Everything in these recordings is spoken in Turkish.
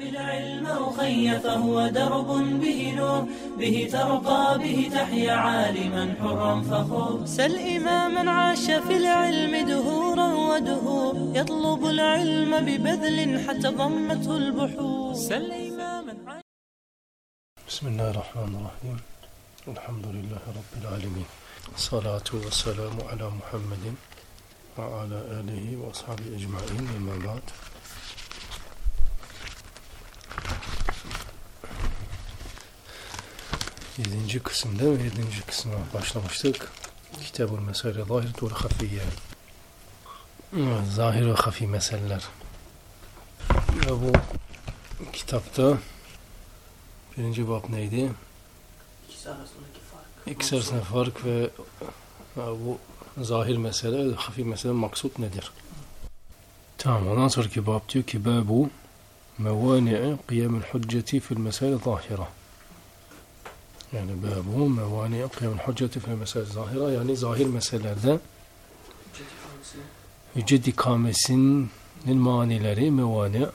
بالعلم أخي فهو درب به نور به ترقى به تحيا عالما حرا فخور. سل إماما عاش في العلم دهورا ودهور يطلب العلم ببذل حتى ضمته البحور. سل إماما عاش بسم الله الرحمن الرحيم. الحمد لله رب العالمين. الصلاة والسلام على محمد وعلى آله وأصحابه أجمعين أما بعد. Yedinci kısımda ve yedinci kısma başlamıştık. Kitab-ül Mesele Zahir ve Hafiye. Zahir ve hafi meseleler. Ve bu kitapta birinci bab neydi? İkisi arasındaki fark. İkisi arasında fark ve bu zahir mesele, hafif mesele maksut nedir? Tamam ondan sonraki bab diyor ki babu mevani'i kıyamul hücceti fil mesele zahira. Yani babu mevani'i kıyamul hücceti fil mesele zahira yani zahir meselelerde hüccet ikamesinin manileri mevani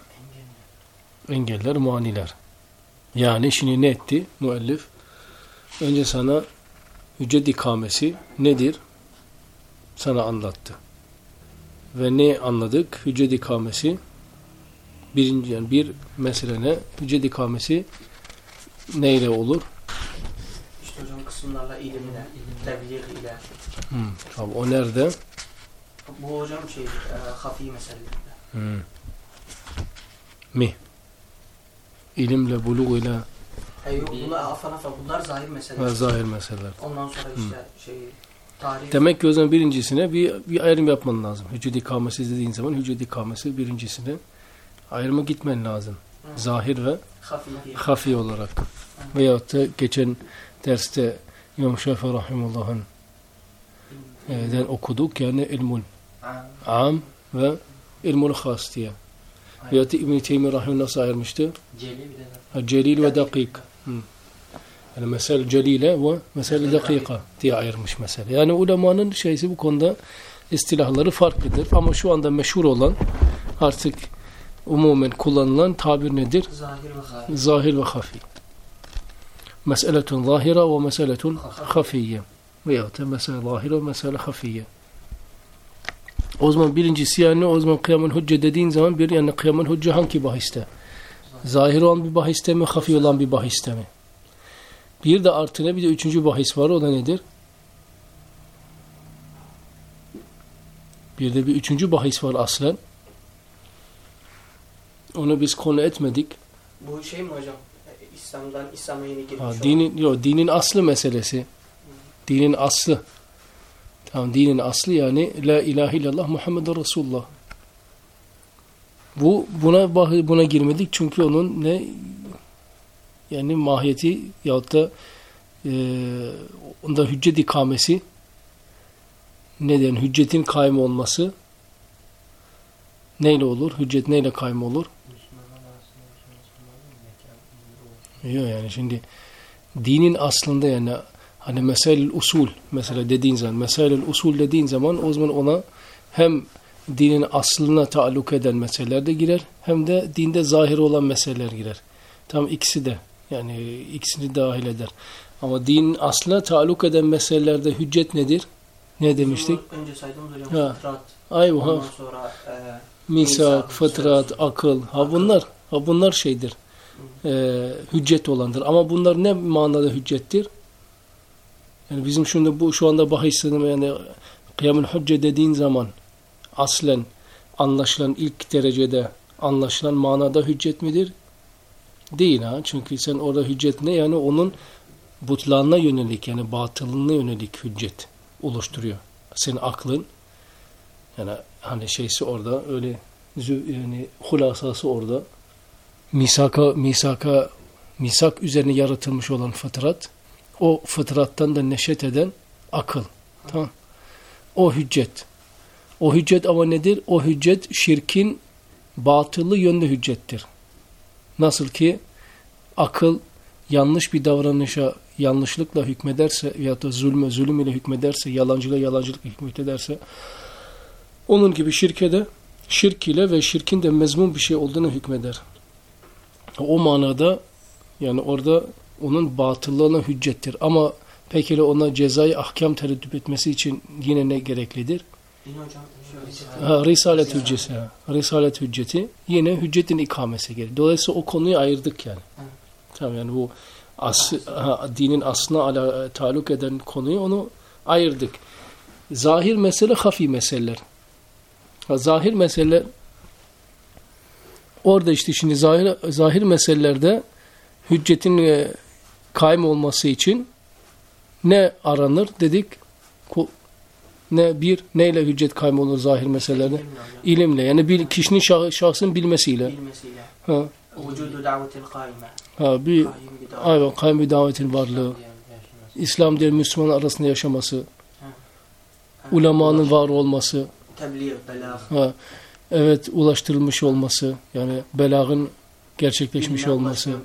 engeller maniler. Yani şimdi ne etti müellif? Önce sana hüccet ikamesi nedir? Sana anlattı. Ve ne anladık? Hüccet ikamesi birinci yani bir meselene hüccet ikamesi neyle olur? Kısımlarla ilimle, tebliğ ile. Hmm, tamam, o nerede? Bu hocam şey, e, hafi meselelerinde. Hmm. Mi? İlimle, buluğ ile Hayır yok bunlar afan afan bunlar zahir meseleler. zahir meseleler. Ondan sonra işte şey, tarih. Demek ki o zaman birincisine bir, bir ayrım yapman lazım. Hüccet ikamesi dediğin zaman hüccet ikamesi birincisine ayrıma gitmen lazım. Hı. Zahir ve hafi hafi olarak. Veyahut da geçen derste İmam Şafii Rahimullah'ın e, den okuduk yani ilmul am ve ilmul has diye. Veyahut İbn-i Teymi Rahimullah nasıl ayırmıştı? Celil ve dakik. Hı. Yani mesele celile ve mesele dakika diye ayırmış mesele. Yani ulemanın şeysi bu konuda istilahları farklıdır. Ama şu anda meşhur olan artık umumen kullanılan tabir nedir? Zahir ve hafi. Zahir ve hafi. Meseletun zahira ve meseletun hafiye. Veyahut da mesele zahira ve mesele hafiye. O zaman birincisi yani o zaman kıyamın hücce dediğin zaman bir yani kıyamın hücce hangi bahiste? Zahir olan bir bahiste mi, hafi olan bir bahiste mi? Bir de artıne bir de üçüncü bahis var. O da nedir? Bir de bir üçüncü bahis var aslen. Onu biz konu etmedik. Bu şey mi hocam? İslam'dan İslam'a yeni girmiş Ha, olan. dinin, yok, dinin aslı meselesi. Dinin aslı. Tamam, dinin aslı yani La ilahe illallah Muhammed Resulullah. Bu buna buna girmedik çünkü onun ne yani mahiyeti yahut da e, onda hüccet ikamesi neden hüccetin kaym olması neyle olur? Hüccet neyle kaym olur? Yok yani şimdi dinin aslında yani hani mesel usul mesela dediğin zaman mesel usul dediğin zaman o zaman ona hem dinin aslına taalluk eden meseleler de girer hem de dinde zahir olan meseleler girer. Tam ikisi de yani ikisini dahil eder. Ama dinin aslına taalluk eden meselelerde hüccet nedir? Ne demiştik? Önce saydığımız hocam Ha. fıtrat. Ay Ondan ha, sonra e, misak, misak, fıtrat, akıl. Ha bunlar, ha bunlar şeydir. Ee, hüccet olandır. Ama bunlar ne manada hüccettir? Yani bizim şimdi bu şu anda bahisini yani kıyamül hücce dediğin zaman aslen anlaşılan ilk derecede anlaşılan manada hüccet midir? Değil ha. Çünkü sen orada hüccet ne? Yani onun butlanına yönelik yani batılına yönelik hüccet oluşturuyor. Senin aklın yani hani şeysi orada öyle yani hulasası orada misaka misaka misak üzerine yaratılmış olan fıtrat o fıtrattan da neşet eden akıl. Tamam. O hüccet. O hüccet ama nedir? O hüccet şirkin batılı yönlü hüccettir. Nasıl ki akıl yanlış bir davranışa yanlışlıkla hükmederse ya da zulme zulüm ile hükmederse, yalancıyla yalancılık hükmederse onun gibi şirke de şirk ile ve şirkin de mezmun bir şey olduğunu hükmeder. O manada yani orada onun batıllığına hüccettir. Ama peki ona cezai ahkam tereddüt etmesi için yine ne gereklidir? Ha, risalet hüccesi. ha. Risalet hücceti yine hüccetin ikamesi gerekir. Dolayısıyla o konuyu ayırdık yani. Tamam yani bu as, ha, dinin aslına ala, taluk eden konuyu onu ayırdık. Zahir mesele hafi meseleler. Ha, zahir mesele orada işte şimdi zahir, zahir meselelerde hüccetin e, kaim olması için ne aranır dedik? Ne bir neyle hüccet kaim olur zahir meselelerde? ilimle. İlimle yani bir kişinin şah- şahsın bilmesiyle. Bilmesiyle. Ha, Vücudu davetil kaime. ha bir aynen kaim bir davetin varlığı. İslam diğer Müslüman arasında yaşaması, Ha, ulemanın var olması, Tebliğ, belag. ha, evet ulaştırılmış olması, yani belagın gerçekleşmiş ilme olması, olması.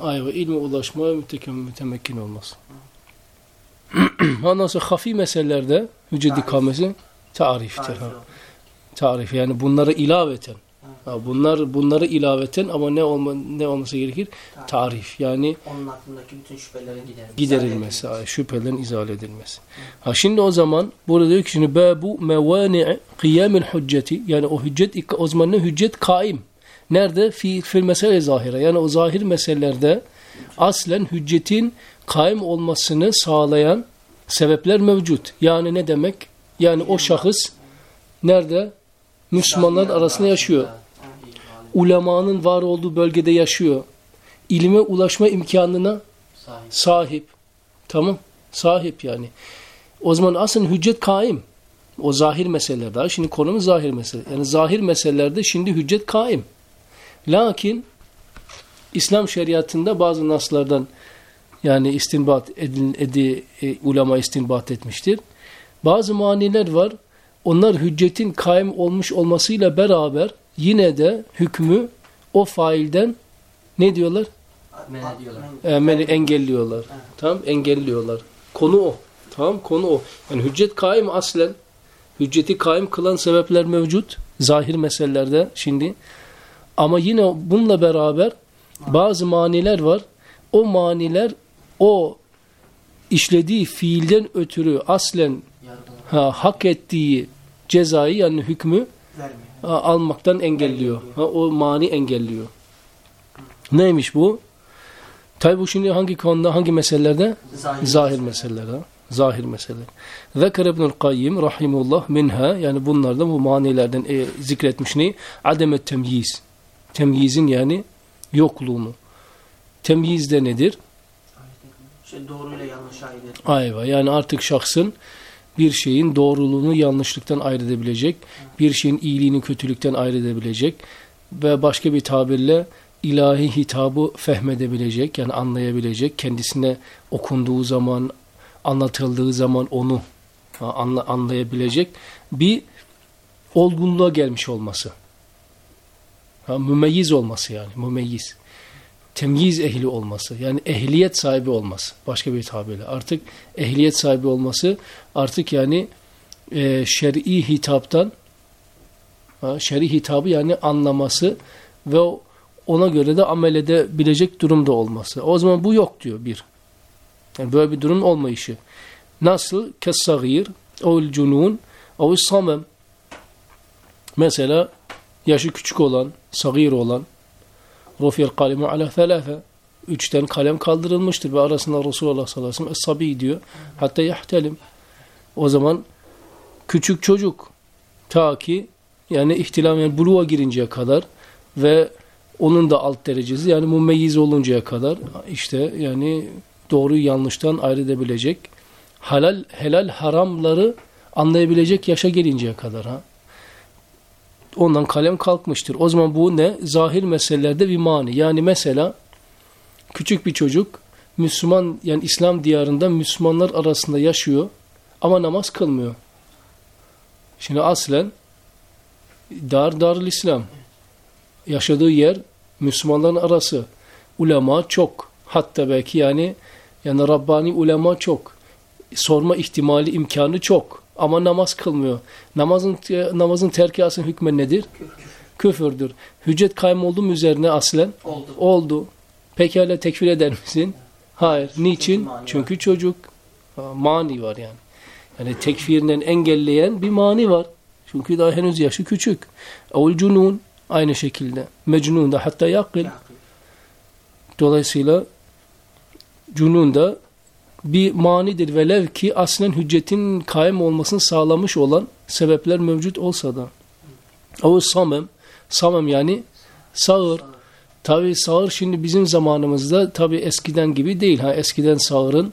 ayva ilme ulaşmaya mütemekkin olması. Ondan sonra hafi meselelerde hüccet Tarif. ikamesi tariftir. Tarifi Ha. Tarif yani bunları ilaveten. Ha, bunlar bunları ilaveten ama ne olma, ne olması gerekir? Tarif. Tarif yani Onun hakkındaki bütün şüphelerin giderilmesi. giderilmesi, şüphelerin izale edilmesi. Ha şimdi o zaman burada diyor ki şimdi babu mevani kıyamil hücceti yani o hüccet o zaman ne hüccet kaim. Nerede? Fi fil mesele zahire. Yani o zahir meselelerde aslen hüccetin kaim olmasını sağlayan sebepler mevcut. Yani ne demek? Yani o şahıs nerede? Müslümanlar arasında yaşıyor. Ulemanın var olduğu bölgede yaşıyor. İlime ulaşma imkanına. Sahip. Tamam. Sahip yani. O zaman aslında hüccet kaim. O zahir meselelerde. Şimdi konumuz zahir mesele. Yani zahir meselelerde şimdi hüccet kaim. Lakin İslam şeriatında bazı naslardan yani istinbat edin, edi, e, ulema istinbat etmiştir. Bazı maniler var. Onlar hüccetin kaim olmuş olmasıyla beraber yine de hükmü o failden ne diyorlar? Men ediyorlar. Emeli engelliyorlar. Tamam engelliyorlar. Konu o. Tamam konu o. Yani hüccet kaim aslen hücceti kaim kılan sebepler mevcut. Zahir meselelerde şimdi. Ama yine bununla beraber bazı maniler var. O maniler o işlediği fiilden ötürü aslen ha, hak ettiği cezayı yani hükmü Vermiyor. almaktan engelliyor. Ha, o mani engelliyor. Neymiş bu? Tabi bu şimdi hangi konuda, hangi meselelerde? Zahir, Zahir meseleler. Zahir meseleler. Zekir İbnül Kayyim rahimullah minha yani bunlardan bu manilerden e, zikretmiş ne? Ademet temyiz. Temyizin yani yokluğunu. Temyiz de nedir? Şey doğruyla yanlış ayırt. Ayva yani artık şahsın bir şeyin doğruluğunu yanlışlıktan ayırt edebilecek, bir şeyin iyiliğini kötülükten ayırt edebilecek ve başka bir tabirle ilahi hitabı fehmedebilecek yani anlayabilecek, kendisine okunduğu zaman, anlatıldığı zaman onu anlayabilecek bir olgunluğa gelmiş olması. Ha, mümeyyiz olması yani, mümeyyiz. Temyiz ehli olması, yani ehliyet sahibi olması, başka bir tabirle. Artık ehliyet sahibi olması, artık yani e, şer'i hitaptan, şer'i hitabı yani anlaması ve ona göre de amel edebilecek durumda olması. O zaman bu yok diyor bir. Yani böyle bir durum olmayışı. Nasıl? Kessagir, oğul cunun, oğul samem. Mesela yaşı küçük olan, sagir olan, rufiyel kalemu ala thelâfe. Üçten kalem kaldırılmıştır ve arasında Resulullah sallallahu aleyhi ve sellem es-sabi diyor. Hatta yahtelim. O zaman küçük çocuk ta ki yani ihtilam yani buluğa girinceye kadar ve onun da alt derecesi yani mumeyyiz oluncaya kadar işte yani doğruyu yanlıştan ayırt edebilecek halal helal haramları anlayabilecek yaşa gelinceye kadar ha. Ondan kalem kalkmıştır. O zaman bu ne? Zahir meselelerde bir mani. Yani mesela küçük bir çocuk Müslüman yani İslam diyarında Müslümanlar arasında yaşıyor ama namaz kılmıyor. Şimdi aslen dar darül İslam yaşadığı yer Müslümanların arası. Ulema çok. Hatta belki yani yani Rabbani ulema çok. Sorma ihtimali imkanı çok. Ama namaz kılmıyor. Namazın namazın terki asıl hükmü nedir? küfürdür. Hüccet kaym oldu mu üzerine aslen? Oldu. Oldu. Pekala tekfir eder misin? Hayır. Niçin? Çünkü çocuk. Mani var yani. Yani tekfirinden engelleyen bir mani var. Çünkü daha henüz yaşı küçük. Evul cunun aynı şekilde. Mecnun da hatta. Yakın. Dolayısıyla cunun da bir manidir velev ki aslen hüccetin kaim olmasını sağlamış olan sebepler mevcut olsa da. O samem, samem yani sağır. Tabi sağır şimdi bizim zamanımızda tabi eskiden gibi değil. Ha eskiden sağırın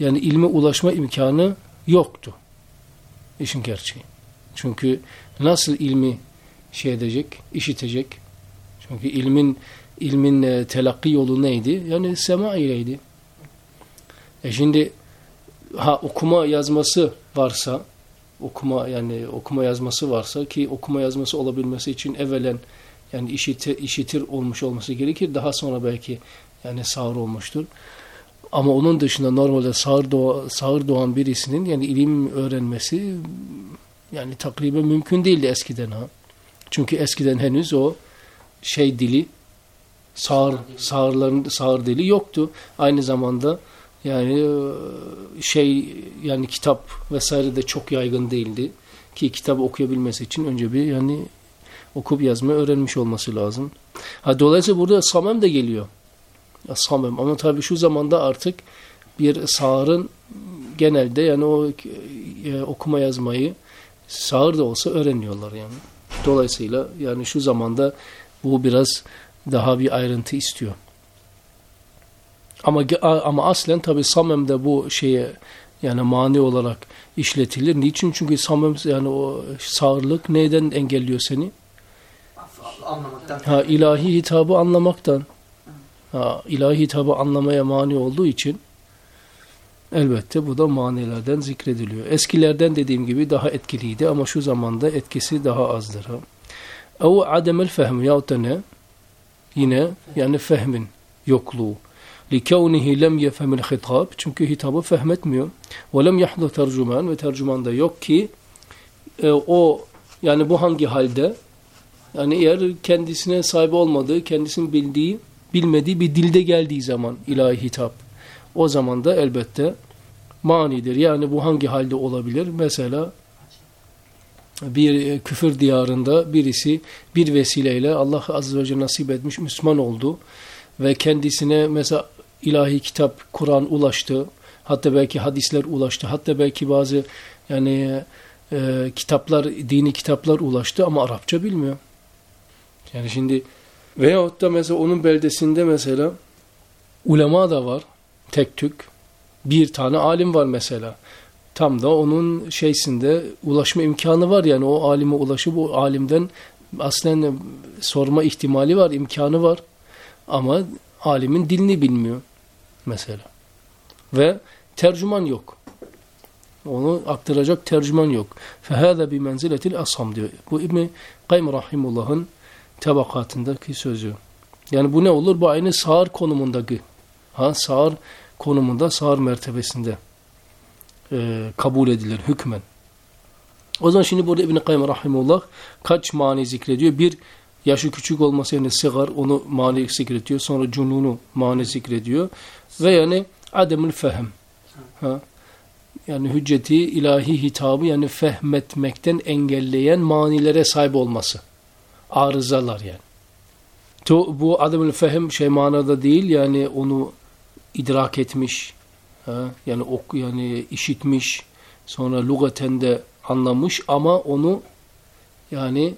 yani ilme ulaşma imkanı yoktu. İşin gerçeği. Çünkü nasıl ilmi şey edecek, işitecek? Çünkü ilmin ilmin e, telakki yolu neydi? Yani sema ileydi. E şimdi ha okuma yazması varsa okuma yani okuma yazması varsa ki okuma yazması olabilmesi için evvelen yani işitir, işitir olmuş olması gerekir. Daha sonra belki yani sağır olmuştur. Ama onun dışında normalde sağır, doğa, sağır doğan birisinin yani ilim öğrenmesi yani takriben mümkün değildi eskiden ha. Çünkü eskiden henüz o şey dili sağır, sağırların sağır dili yoktu. Aynı zamanda yani e, şey yani kitap vesaire de çok yaygın değildi. Ki kitabı okuyabilmesi için önce bir yani okuyup yazma öğrenmiş olması lazım. Ha, dolayısıyla burada samem de geliyor. Samem ama tabii şu zamanda artık bir sağırın genelde yani o e, okuma yazmayı sağır da olsa öğreniyorlar yani. Dolayısıyla yani şu zamanda bu biraz daha bir ayrıntı istiyor. Ama ama aslen tabi Samem'de bu şeye yani mani olarak işletilir. Niçin? Çünkü Samem yani o sağırlık neyden engelliyor seni? Anlamaktan. Ha ilahi hitabı anlamaktan. Ha ilahi hitabı anlamaya mani olduğu için elbette bu da manilerden zikrediliyor. Eskilerden dediğim gibi daha etkiliydi ama şu zamanda etkisi daha azdır. Ev ademel fehm yahut da ne? Yine yani fehmin yokluğu. لِكَوْنِهِ lem يَفْهَمِ الْخِطَابِ Çünkü hitabı fehmetmiyor. وَلَمْ يَحْضُ tercüman Ve tercüman da yok ki e, o yani bu hangi halde yani eğer kendisine sahip olmadığı, kendisinin bildiği, bilmediği bir dilde geldiği zaman ilahi hitap. O zaman da elbette manidir. Yani bu hangi halde olabilir? Mesela bir e, küfür diyarında birisi bir vesileyle Allah Azze ve Celle nasip etmiş Müslüman oldu ve kendisine mesela ilahi kitap, Kur'an ulaştı. Hatta belki hadisler ulaştı. Hatta belki bazı yani e, kitaplar, dini kitaplar ulaştı ama Arapça bilmiyor. Yani şimdi veyahut da mesela onun beldesinde mesela ulema da var. Tek tük. Bir tane alim var mesela. Tam da onun şeysinde ulaşma imkanı var yani o alime ulaşıp o alimden aslen sorma ihtimali var, imkanı var. Ama alimin dilini bilmiyor mesela. Ve tercüman yok. Onu aktaracak tercüman yok. فَهَذَا بِمَنْزِلَةِ الْأَصَمْ diyor. Bu İbn-i Kaym Rahimullah'ın tabakatındaki sözü. Yani bu ne olur? Bu aynı sağır konumundaki. Ha, sağır konumunda, sağır mertebesinde e, kabul edilir hükmen. O zaman şimdi burada İbn-i Kayyum Rahimullah kaç mani zikrediyor? Bir, yaşı küçük olması yani sigar onu mani zikrediyor. Sonra cununu mani zikrediyor. Ve yani ademül fehm. Ha? Yani hücceti ilahi hitabı yani fehmetmekten engelleyen manilere sahip olması. Arızalar yani. To, bu ademül fehm şey manada değil yani onu idrak etmiş, ha? yani ok yani işitmiş, sonra lugaten de anlamış ama onu yani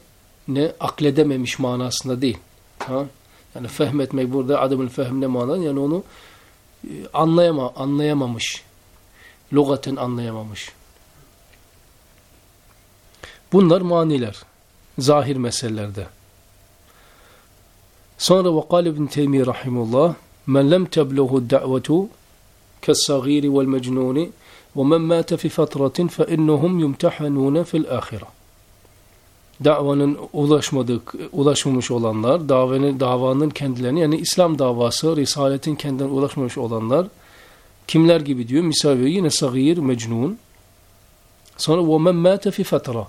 ne akledememiş manasında değil. Tamam? Yani fehmetmek burada adamın fehmine manan yani onu e, anlayama, anlayamamış. Logaten anlayamamış. Bunlar maniler. Zahir meselelerde. Sonra Vakal ibn Teymi rahimullah men lem teblehu da'vetu kessagiri vel mecnuni ve men mâte fi fatratin fe innehum yumtehanûne fil âhireh davanın ulaşmadık, ulaşmamış olanlar, davanın, davanın kendilerine yani İslam davası, Risaletin kendilerine ulaşmamış olanlar kimler gibi diyor? Misal veriyor yine sagir, mecnun. Sonra وَمَنْ مَاتَ فِي فَتْرَةً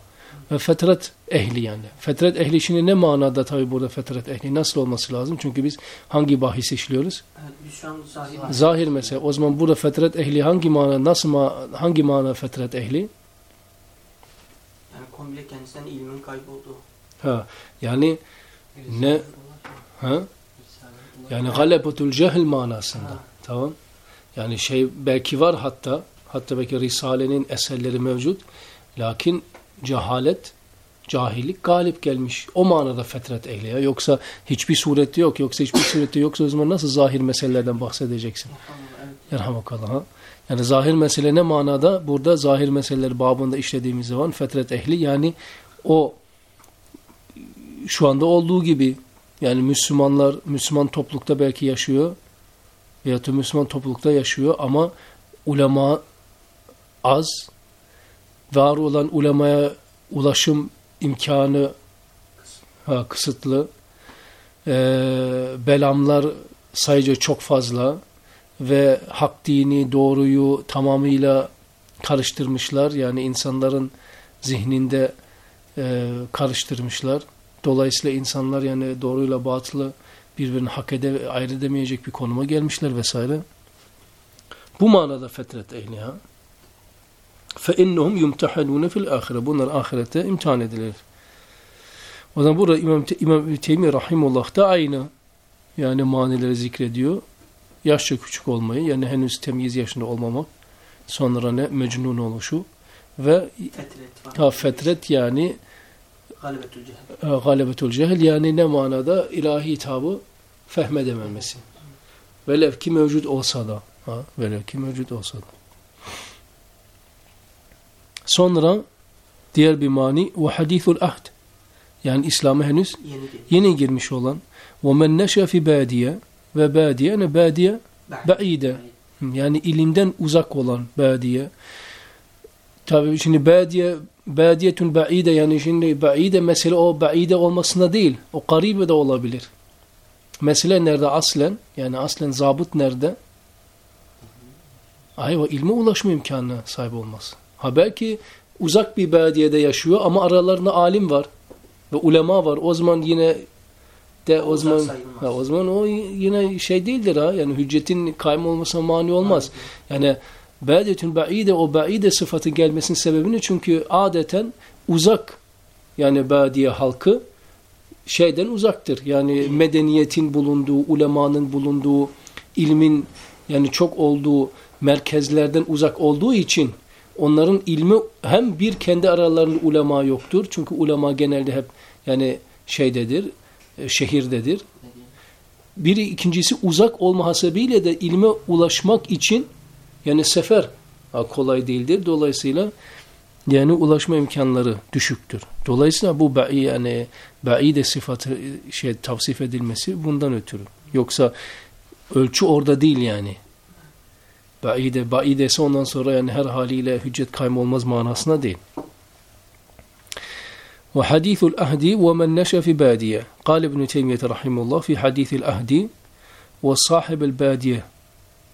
ve fetret ehli yani. Fetret ehli şimdi ne manada tabi burada fetret ehli nasıl olması lazım? Çünkü biz hangi bahis işliyoruz? Evet, biz şu an zahir. Zahir mesela. O zaman burada fetret ehli hangi mana nasıl ma hangi mana fetret ehli? Komple kendisinden ilmin kaybolduğu. Ha yani ne ha? Yani galebetul cehl manasında. Ha. Tamam. Yani şey belki var hatta hatta belki Risale'nin eserleri mevcut. Lakin cehalet cahillik galip gelmiş. O manada fetret ehli ya. Yoksa hiçbir surette yok. Yoksa hiçbir surette yoksa o zaman nasıl zahir meselelerden bahsedeceksin? Evet. Yerhamukallah. ha? Yani zahir mesele ne manada? Burada zahir meseleleri babında işlediğimiz zaman fetret ehli yani o şu anda olduğu gibi yani Müslümanlar Müslüman toplulukta belki yaşıyor veyahut da Müslüman toplulukta yaşıyor ama ulema az var olan ulemaya ulaşım imkanı ha, kısıtlı Ee, belamlar sayıca çok fazla ve hak dini doğruyu tamamıyla karıştırmışlar yani insanların zihninde e, karıştırmışlar dolayısıyla insanlar yani doğruyla batılı birbirini hak ede, ayrı edemeyecek bir konuma gelmişler vesaire bu manada fetret ehli ha فَاِنَّهُمْ يُمْتَحَنُونَ fil ahire bunlar ahirette imtihan edilir o zaman burada İmam, Te İmam Teymi Rahimullah da aynı yani manileri zikrediyor. yaşça küçük olmayı yani henüz temyiz yaşında olmamak sonra ne mecnun oluşu ve fetret, ha, fetret yani galibetül cehil. E, cehil yani ne manada ilahi hitabı fehmedememesi. Velev ki mevcut olsa da. Ha, velev ki mevcut olsa da. Sonra diğer bir mani ve hadithul ahd. Yani İslam'a henüz yeni, yeni girmiş olan ve men neşe fi badiye ve badiye ne badiye Ba'ide. yani ilimden uzak olan badiye tabi şimdi badiye badiyetun ba'ide. Yani şimdi ba'ide mesele o ba'ide olmasında değil. O karibe de olabilir. Mesele nerede aslen? Yani aslen zabıt nerede? Ayva ilme ulaşma imkanına sahip olmaz. Ha belki uzak bir badiyede yaşıyor ama aralarında alim var ve ulema var. O zaman yine de o zaman ha, o zaman o yine şey değildir ha yani hüccetin kaym olmasına mani olmaz. Yani ba'detün ba'ide o ba'ide sıfatı gelmesinin sebebini çünkü adeten uzak yani badiye halkı şeyden uzaktır. Yani medeniyetin bulunduğu, ulemanın bulunduğu, ilmin yani çok olduğu merkezlerden uzak olduğu için onların ilmi hem bir kendi aralarında ulema yoktur. Çünkü ulema genelde hep yani şeydedir, şehirdedir. Biri ikincisi uzak olma hasebiyle de ilme ulaşmak için yani sefer kolay değildir. Dolayısıyla yani ulaşma imkanları düşüktür. Dolayısıyla bu ba'i yani ba'ide sıfatı şey tavsif edilmesi bundan ötürü. Yoksa ölçü orada değil yani. Ba'ide ba'idese ondan sonra yani her haliyle hüccet kaym olmaz manasına değil. وحديث الأهد ومن نشأ في بادية قال ابن تيمية رحمه الله في حديث الأهد وصاحب البادية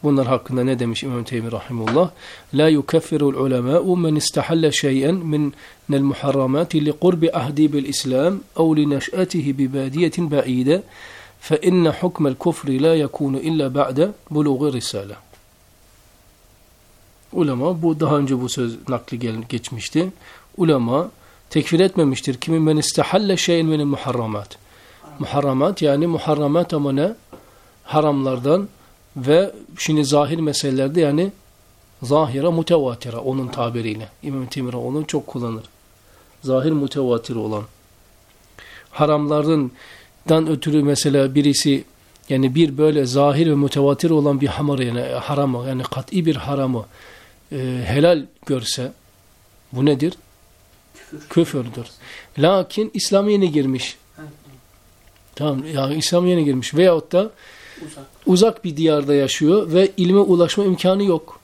bunlar hakkında ne demiş İmam Teymi rahimullah? La yukeffiru'l ulemâ'u men istahalla şey'en min el muharramati li qurbi ahdi bil İslam ev li neş'atihi bi badiyetin ba'ide fe inne hukmel kufri la yekunu illa ba'de bulughi risale. Ulema bu daha önce bu söz nakli gel, geçmişti. Ulema tekfir etmemiştir. Kimin men istahalle şey'en min el muharramat. Muharramat yani muharramat ama ne? Haramlardan ve şimdi zahir meselelerde yani zahira mutevatira onun tabiriyle. İmam Temira onu çok kullanır. Zahir mutevatir olan. Haramlardan ötürü mesela birisi yani bir böyle zahir ve mutevatir olan bir hamar yani haramı yani kat'i bir haramı e, helal görse bu nedir? Küfür. Küfürdür. Lakin İslam yeni girmiş. Evet. Tamam ya İslam yeni girmiş veyahut da Uzak. uzak bir diyarda yaşıyor ve ilme ulaşma imkanı yok.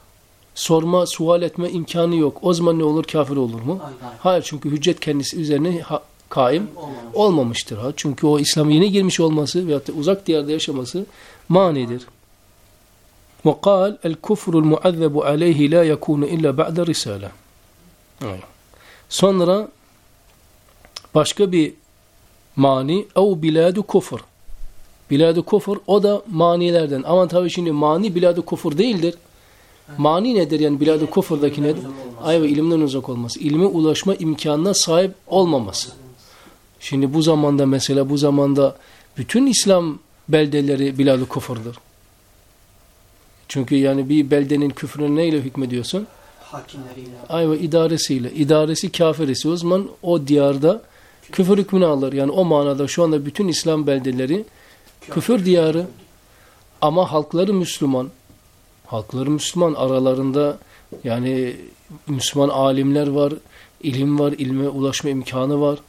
Sorma, sual etme imkanı yok. O zaman ne olur? Kafir olur mu? Hayır, hayır. Hayır çünkü hüccet kendisi üzerine ha- kaim Olmamış. olmamıştır. Ha. Çünkü o İslam yeni girmiş olması veyahut da uzak diyarda yaşaması manidir. وقال الكفر المعذب عليه لا يكون إلا بعد رسالة. Evet. Sonra Başka bir mani ev biladu kufur. Biladu kufur o da manilerden. Ama tabii şimdi mani biladu kufur değildir. Mani nedir yani biladu kufurdaki nedir? Ayva ilimden uzak olması. İlme ulaşma imkanına sahip olmaması. Şimdi bu zamanda mesela bu zamanda bütün İslam beldeleri biladu kufurdur. Çünkü yani bir beldenin küfrüne neyle hükmediyorsun? Hakimleriyle. Ayva idaresiyle. İdaresi kafirisi. O zaman o diyarda küfür hükmünü alır. Yani o manada şu anda bütün İslam beldeleri küfür diyarı ama halkları Müslüman. Halkları Müslüman aralarında yani Müslüman alimler var, ilim var, ilme ulaşma imkanı var.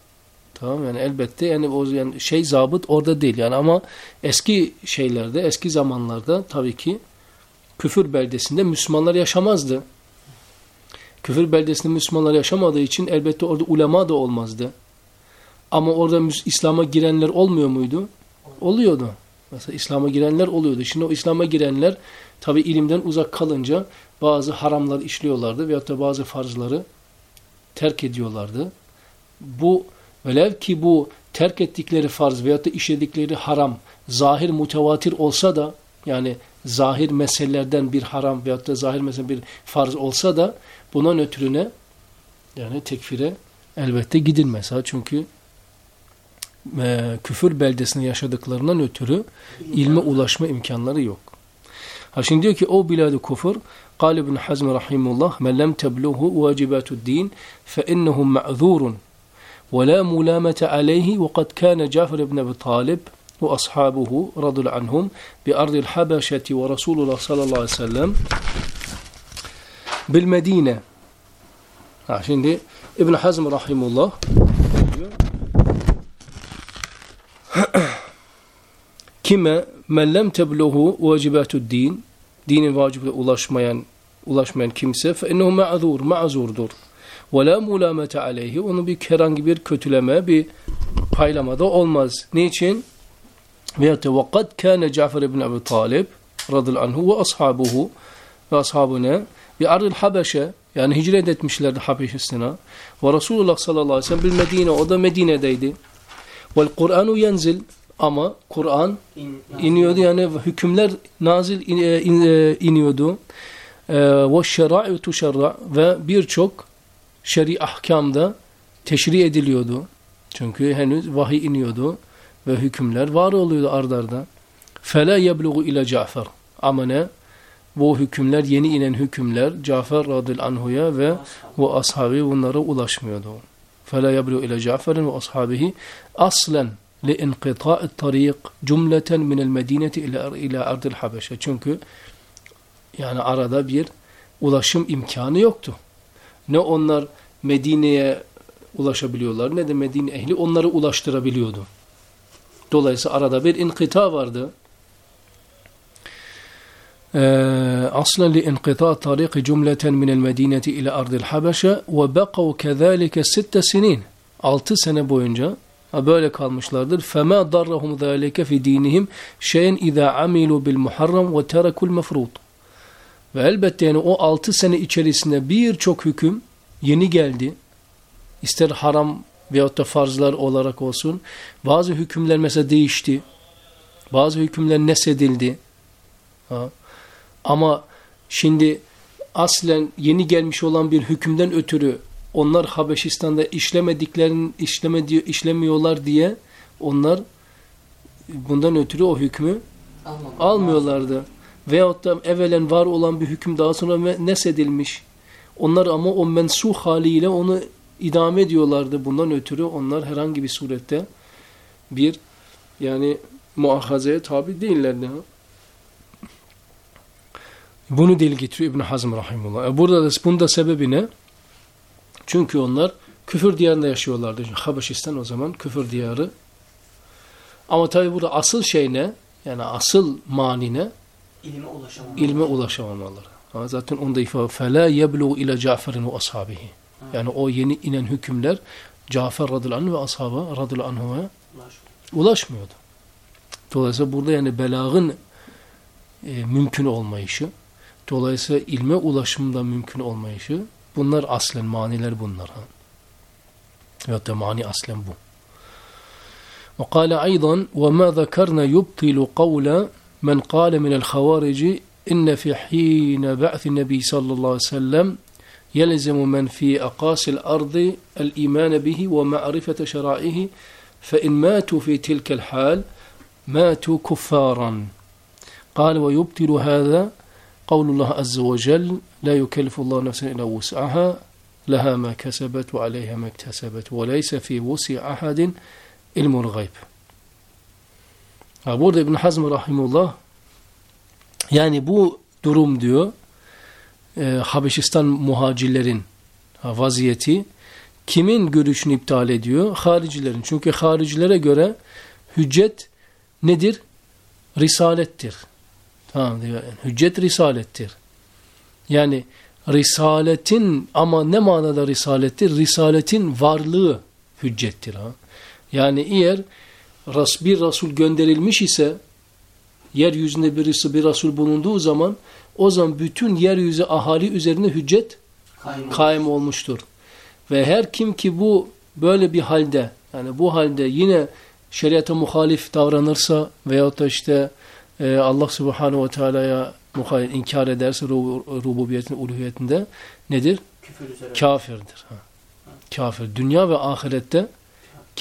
Tamam yani elbette yani o yani şey zabıt orada değil yani ama eski şeylerde, eski zamanlarda tabii ki küfür beldesinde Müslümanlar yaşamazdı. Küfür beldesinde Müslümanlar yaşamadığı için elbette orada ulema da olmazdı. Ama orada İslam'a girenler olmuyor muydu? Oluyordu. Mesela İslam'a girenler oluyordu. Şimdi o İslam'a girenler tabi ilimden uzak kalınca bazı haramlar işliyorlardı veyahut da bazı farzları terk ediyorlardı. Bu velev ki bu terk ettikleri farz veyahut da işledikleri haram zahir mutevatir olsa da yani zahir meselelerden bir haram veyahut da zahir mesele bir farz olsa da buna ötürüne yani tekfire elbette gidilmez. Ha? Çünkü e, küfür beldesinde yaşadıklarından ötürü ilme ulaşma imkanları yok. Ha şimdi diyor ki o bilad-ı kufur قال ابن حزم رحمه الله من لم تبلغه واجبات الدين فإنه معذور ولا ملامة عليه وقد كان جعفر بن أبي طالب وأصحابه رضي الله عنهم بأرض الحبشة ورسول الله صلى الله عليه وسلم bil Medine. Ha, şimdi İbn Hazm rahimullah. Kime men lem tebluhu vacibatud din dinin vacibine ulaşmayan ulaşmayan kimse fe innehu ma'zur ma'zurdur. Ve la mulamete aleyhi onu bir herhangi bir kötüleme bir paylamada olmaz. Niçin? Ve tevakkad kâne Cafer ibn Ebi Talib radıyallahu anhu ve ashabuhu ve ashabına bir ardıl Habeşe yani hicret etmişlerdi Habeşistan'a ve Resulullah sallallahu aleyhi ve sellem bil Medine o da Medine'deydi. Vel Kur'anu yenzil ama Kur'an iniyordu yani hükümler nazil in, in, iniyordu. Ve şera'u tuşerra ve birçok şer'i ahkamda teşri ediliyordu. Çünkü henüz vahiy iniyordu ve hükümler var oluyordu ardarda. Fela yebluğu ile Cafer. Ama ne? Bu hükümler yeni inen hükümler Cafer radıyallahu anhuya ve bu ashabi bunlara ulaşmıyordu. Fela yebluğu ile Cafer'in ve ashabihi aslen لإنقطاع الطريق جملة من المدينة إلى إلى أرض الحبشة. Çünkü yani arada bir ulaşım imkanı yoktu. Ne onlar Medine'ye ulaşabiliyorlar ne de Medine ehli onları ulaştırabiliyordu. Dolayısıyla arada bir inkıta vardı. أصلا لانقطاع طريق جملة من المدينة إلى أرض الحبشة وبقوا كذلك ست سنين 6 sene boyunca böyle kalmışlardır. فَمَا ضَرَّهُمْ ذَٰلِكَ فِي دِينِهِمْ شَيْنْ اِذَا عَمِلُوا بِالْمُحَرَّمْ وَتَرَكُوا الْمَفْرُوض Ve elbette yani o 6 sene içerisinde birçok hüküm yeni geldi. İster haram veyahut da farzlar olarak olsun. Bazı hükümler mesela değişti. Bazı hükümler nesedildi. Ha. Ama şimdi aslen yeni gelmiş olan bir hükümden ötürü onlar Habeşistan'da işlemediklerini işlemedi, işlemiyorlar diye onlar bundan ötürü o hükmü Almamak almıyorlardı. Veyahut da evvelen var olan bir hüküm daha sonra nesedilmiş. Onlar ama o mensuh haliyle onu idame ediyorlardı. Bundan ötürü onlar herhangi bir surette bir yani muahazeye tabi değillerdi. Bunu dil getiriyor İbn Hazm rahimullah. E, burada da bunun da sebebi ne? Çünkü onlar küfür diyarında yaşıyorlardı. Habeşistan o zaman küfür diyarı. Ama tabi burada asıl şey ne? Yani asıl mani ne? İlme ulaşamamaları. İlme ulaşamamaları. Ama zaten onda ifade fela yeblu ila Cafer'in ve ashabihi. Yani o yeni inen hükümler Cafer radıyallahu anh ve ashaba radıyallahu anhu'ya ulaşmıyordu. Dolayısıyla burada yani belağın e, mümkün olmayışı dolayısıyla ilme ulaşımda mümkün olmayışı, bunlar aslen maniler bunlar. Ha. Veyahut da mani aslen bu. وقال أيضا وما ذكرنا يبطل قول من قال من الخوارج إن في حين بعث النبي صلى الله عليه وسلم يلزم من في أقاصي الأرض الإيمان به ومعرفة شرائعه فإن ماتوا في تلك الحال ماتوا كفارا قال ويبطل هذا Kavlullah Azze ve Cel La yukellifullahu nefsen ila vus'aha Leha ma kesebet ve aleyha ma ektesebet Ve leyse fi vus'i ahadin ilmul gayb ha, Burada İbn Hazm Rahimullah yani bu durum diyor e, Habeşistan muhacirlerin vaziyeti kimin görüşünü iptal ediyor? Haricilerin. Çünkü haricilere göre hüccet nedir? Risalettir. Tamam diyor. Yani, hüccet risalettir. Yani risaletin ama ne manada risalettir? Risaletin varlığı hüccettir. Ha? Yani eğer bir Resul gönderilmiş ise yeryüzünde birisi bir Resul bulunduğu zaman o zaman bütün yeryüzü ahali üzerine hüccet Kaym kaim olmuştur. Ve her kim ki bu böyle bir halde yani bu halde yine şeriata muhalif davranırsa veyahut da işte e, Allah subhanahu ve teala'ya muhalif inkar ederse ru- rububiyetin uluhiyetinde nedir? Kafirdir. Ha. Kafir. Dünya ve ahirette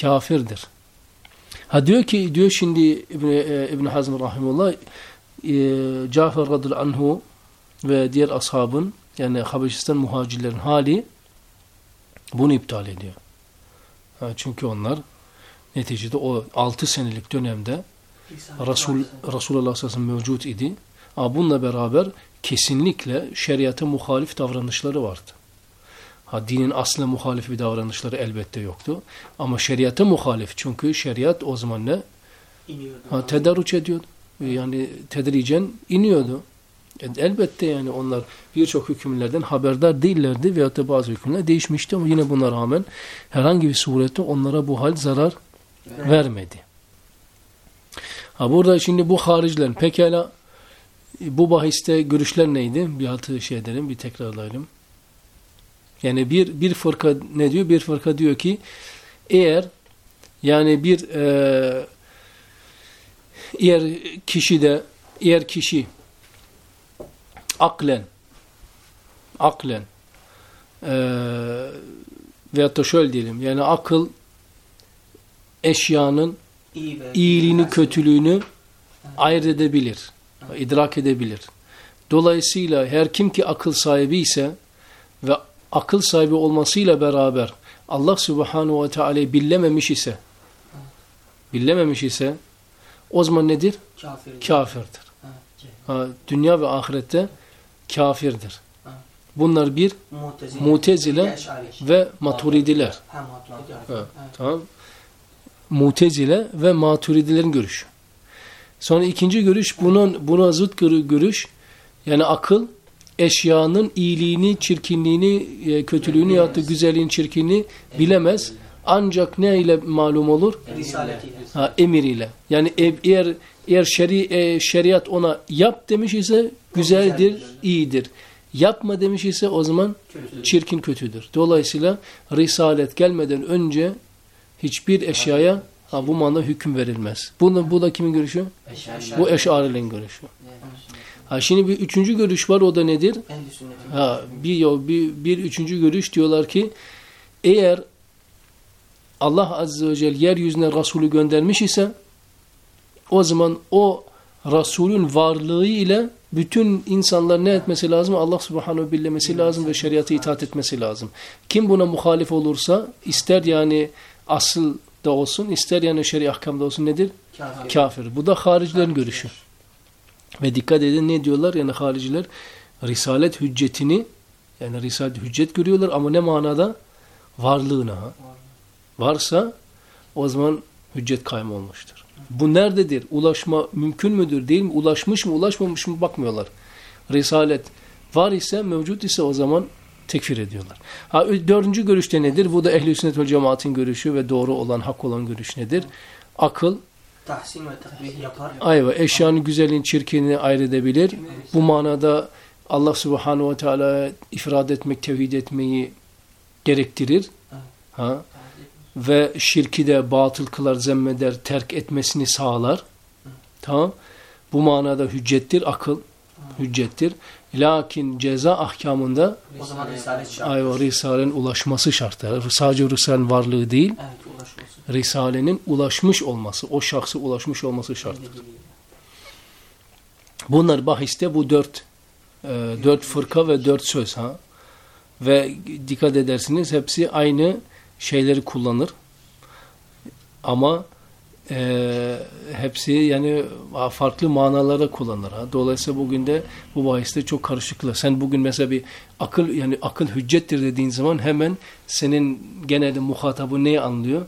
kafirdir. Ha diyor ki diyor şimdi İbn e, İbn Hazm rahimehullah e, Cafer radıyallahu anhu ve diğer ashabın yani Habeşistan muhacirlerin hali bunu iptal ediyor. Ha, çünkü onlar neticede o 6 senelik dönemde Resul. Resulullah sallallahu mevcut idi. Ama bununla beraber kesinlikle şeriata muhalif davranışları vardı. Ha, dinin aslı muhalif bir davranışları elbette yoktu. Ama şeriata muhalif. Çünkü şeriat o zaman ne? iniyordu. Ha, tedarruç ediyordu. Yani tedricen iniyordu. E, Elbette yani onlar birçok hükümlerden haberdar değillerdi veyahut da bazı hükümler değişmişti ama yine buna rağmen herhangi bir surette onlara bu hal zarar Evet. vermedi. Ha burada şimdi bu haricilerin pekala bu bahiste görüşler neydi? Bir altı şey edelim, bir tekrarlayalım. Yani bir bir fırka ne diyor? Bir fırka diyor ki eğer yani bir e, eğer kişi de eğer kişi aklen aklen e, veyahut da şöyle diyelim yani akıl eşyanın iyiliğini, kötülüğünü ayırt edebilir, idrak edebilir. Dolayısıyla her kim ki akıl sahibi ise ve akıl sahibi olmasıyla beraber Allah Subhanahu ve Teala'yı billememiş ise billememiş ise o zaman nedir? Kafir. Kafirdir. Ha, dünya ve ahirette kafirdir. Bunlar bir Mutezile. Ve maturidiler. Ha. Ha, tamam. Mutezile ve maturidilerin görüşü. Sonra ikinci görüş bunun buna zıt görü- görüş. Yani akıl eşyanın iyiliğini, çirkinliğini, e, kötülüğünü ya da güzelliğini, çirkinliğini bilemez. Ancak ne ile malum olur? Ha, emir ile. Yani eğer eğer şeri, e, şeriat ona yap demiş ise güzeldir, iyidir. Yapma demiş ise o zaman çirkin kötüdür. Dolayısıyla risalet gelmeden önce hiçbir eşyaya ha, bu manada hüküm verilmez. Bunu, bu da kimin görüşü? Eşari. Bu eşarilerin görüşü. Ha, şimdi bir üçüncü görüş var o da nedir? Ha, bir, bir, bir üçüncü görüş diyorlar ki eğer Allah Azze ve Celle yeryüzüne Resulü göndermiş ise o zaman o Resulün varlığı ile bütün insanlar ne etmesi lazım? Allah Subhanahu billemesi lazım ve şeriatı itaat etmesi lazım. Kim buna muhalif olursa ister yani asıl da olsun ister yani şer'i ahkamda olsun nedir? Kafir. Kafir. Bu da haricilerin görüşü. Ve dikkat edin ne diyorlar? Yani hariciler risalet hüccetini yani risalet hüccet görüyorlar ama ne manada? Varlığına. Ha? Varsa o zaman hüccet kaym olmuştur. Bu nerededir? Ulaşma mümkün müdür? Değil mi? Ulaşmış mı? Ulaşmamış mı? Bakmıyorlar. Risalet var ise, mevcut ise o zaman tekfir ediyorlar. Ha, dördüncü görüşte nedir? Bu da ehl-i sünnet ve cemaatin görüşü ve doğru olan, hak olan görüş nedir? Akıl, Tahsin ve takbih yapar. ayva, eşyanın güzelliğini, çirkinliğini ayıredebilir. Bu manada Allah subhanahu ve teala ifrad etmek, tevhid etmeyi gerektirir. Ha? ve şirki de batıl kılar, zemmeder, terk etmesini sağlar. Tamam. Bu manada hüccettir, akıl hüccettir. Lakin ceza ahkamında O zaman Risalet şart. ay o Risale'nin ulaşması şartları. Sadece Risale'nin varlığı değil, Evet ulaşması. Risale'nin ulaşmış olması, o şahsı ulaşmış olması şart. Gibi. Bunlar bahiste bu dört e, dört fırka ve dört söz ha. Ve dikkat edersiniz hepsi aynı şeyleri kullanır. Ama e, hepsi yani farklı manalara kullanır. Ha. Dolayısıyla bugün de bu bahiste çok karışıklar. Sen bugün mesela bir akıl yani akıl hüccettir dediğin zaman hemen senin genelde muhatabı neyi anlıyor?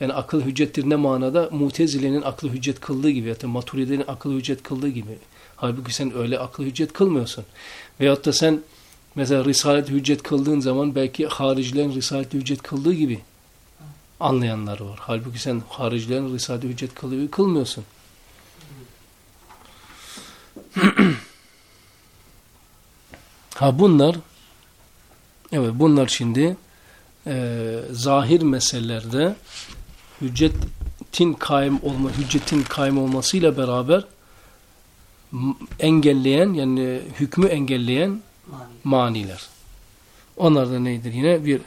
Yani akıl hüccettir ne manada? Mutezile'nin aklı hüccet kıldığı gibi ya da Maturidi'nin akıl hüccet kıldığı gibi. Halbuki sen öyle aklı hüccet kılmıyorsun. Veyahut da sen mesela risalet hüccet kıldığın zaman belki haricilerin risalet hüccet kıldığı gibi anlayanlar var. Halbuki sen haricilerin risalet hüccet gibi kılmıyorsun. ha bunlar evet bunlar şimdi e, zahir meselelerde hüccetin kaim olma hüccetin kaim olmasıyla beraber engelleyen yani hükmü engelleyen Mani. maniler. Onlar da neydir? Yine bir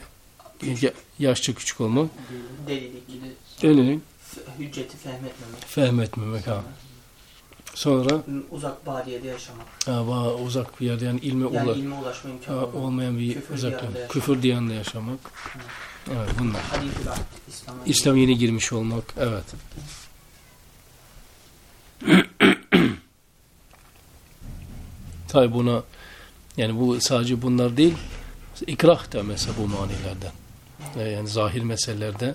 ya- yaşça küçük olmak, Delilik. delilik, Hücceti fehmetmemek. fehmetmemek ha. Sonra Uzak badiyede yaşamak. ha, ba- uzak bir yerde yani ilme Yani ula- ilme ulaşma imkanı ha, olmayan bir Küfür uzak diyarında küfür diyarında yaşamak. Evet bunlar. Halifül Ahd. İslam'a İslam yeni girmiş olmak. Evet. Tabi buna yani bu sadece bunlar değil ikrah da mesela bu manilerden. Ee, Yani zahir meselelerde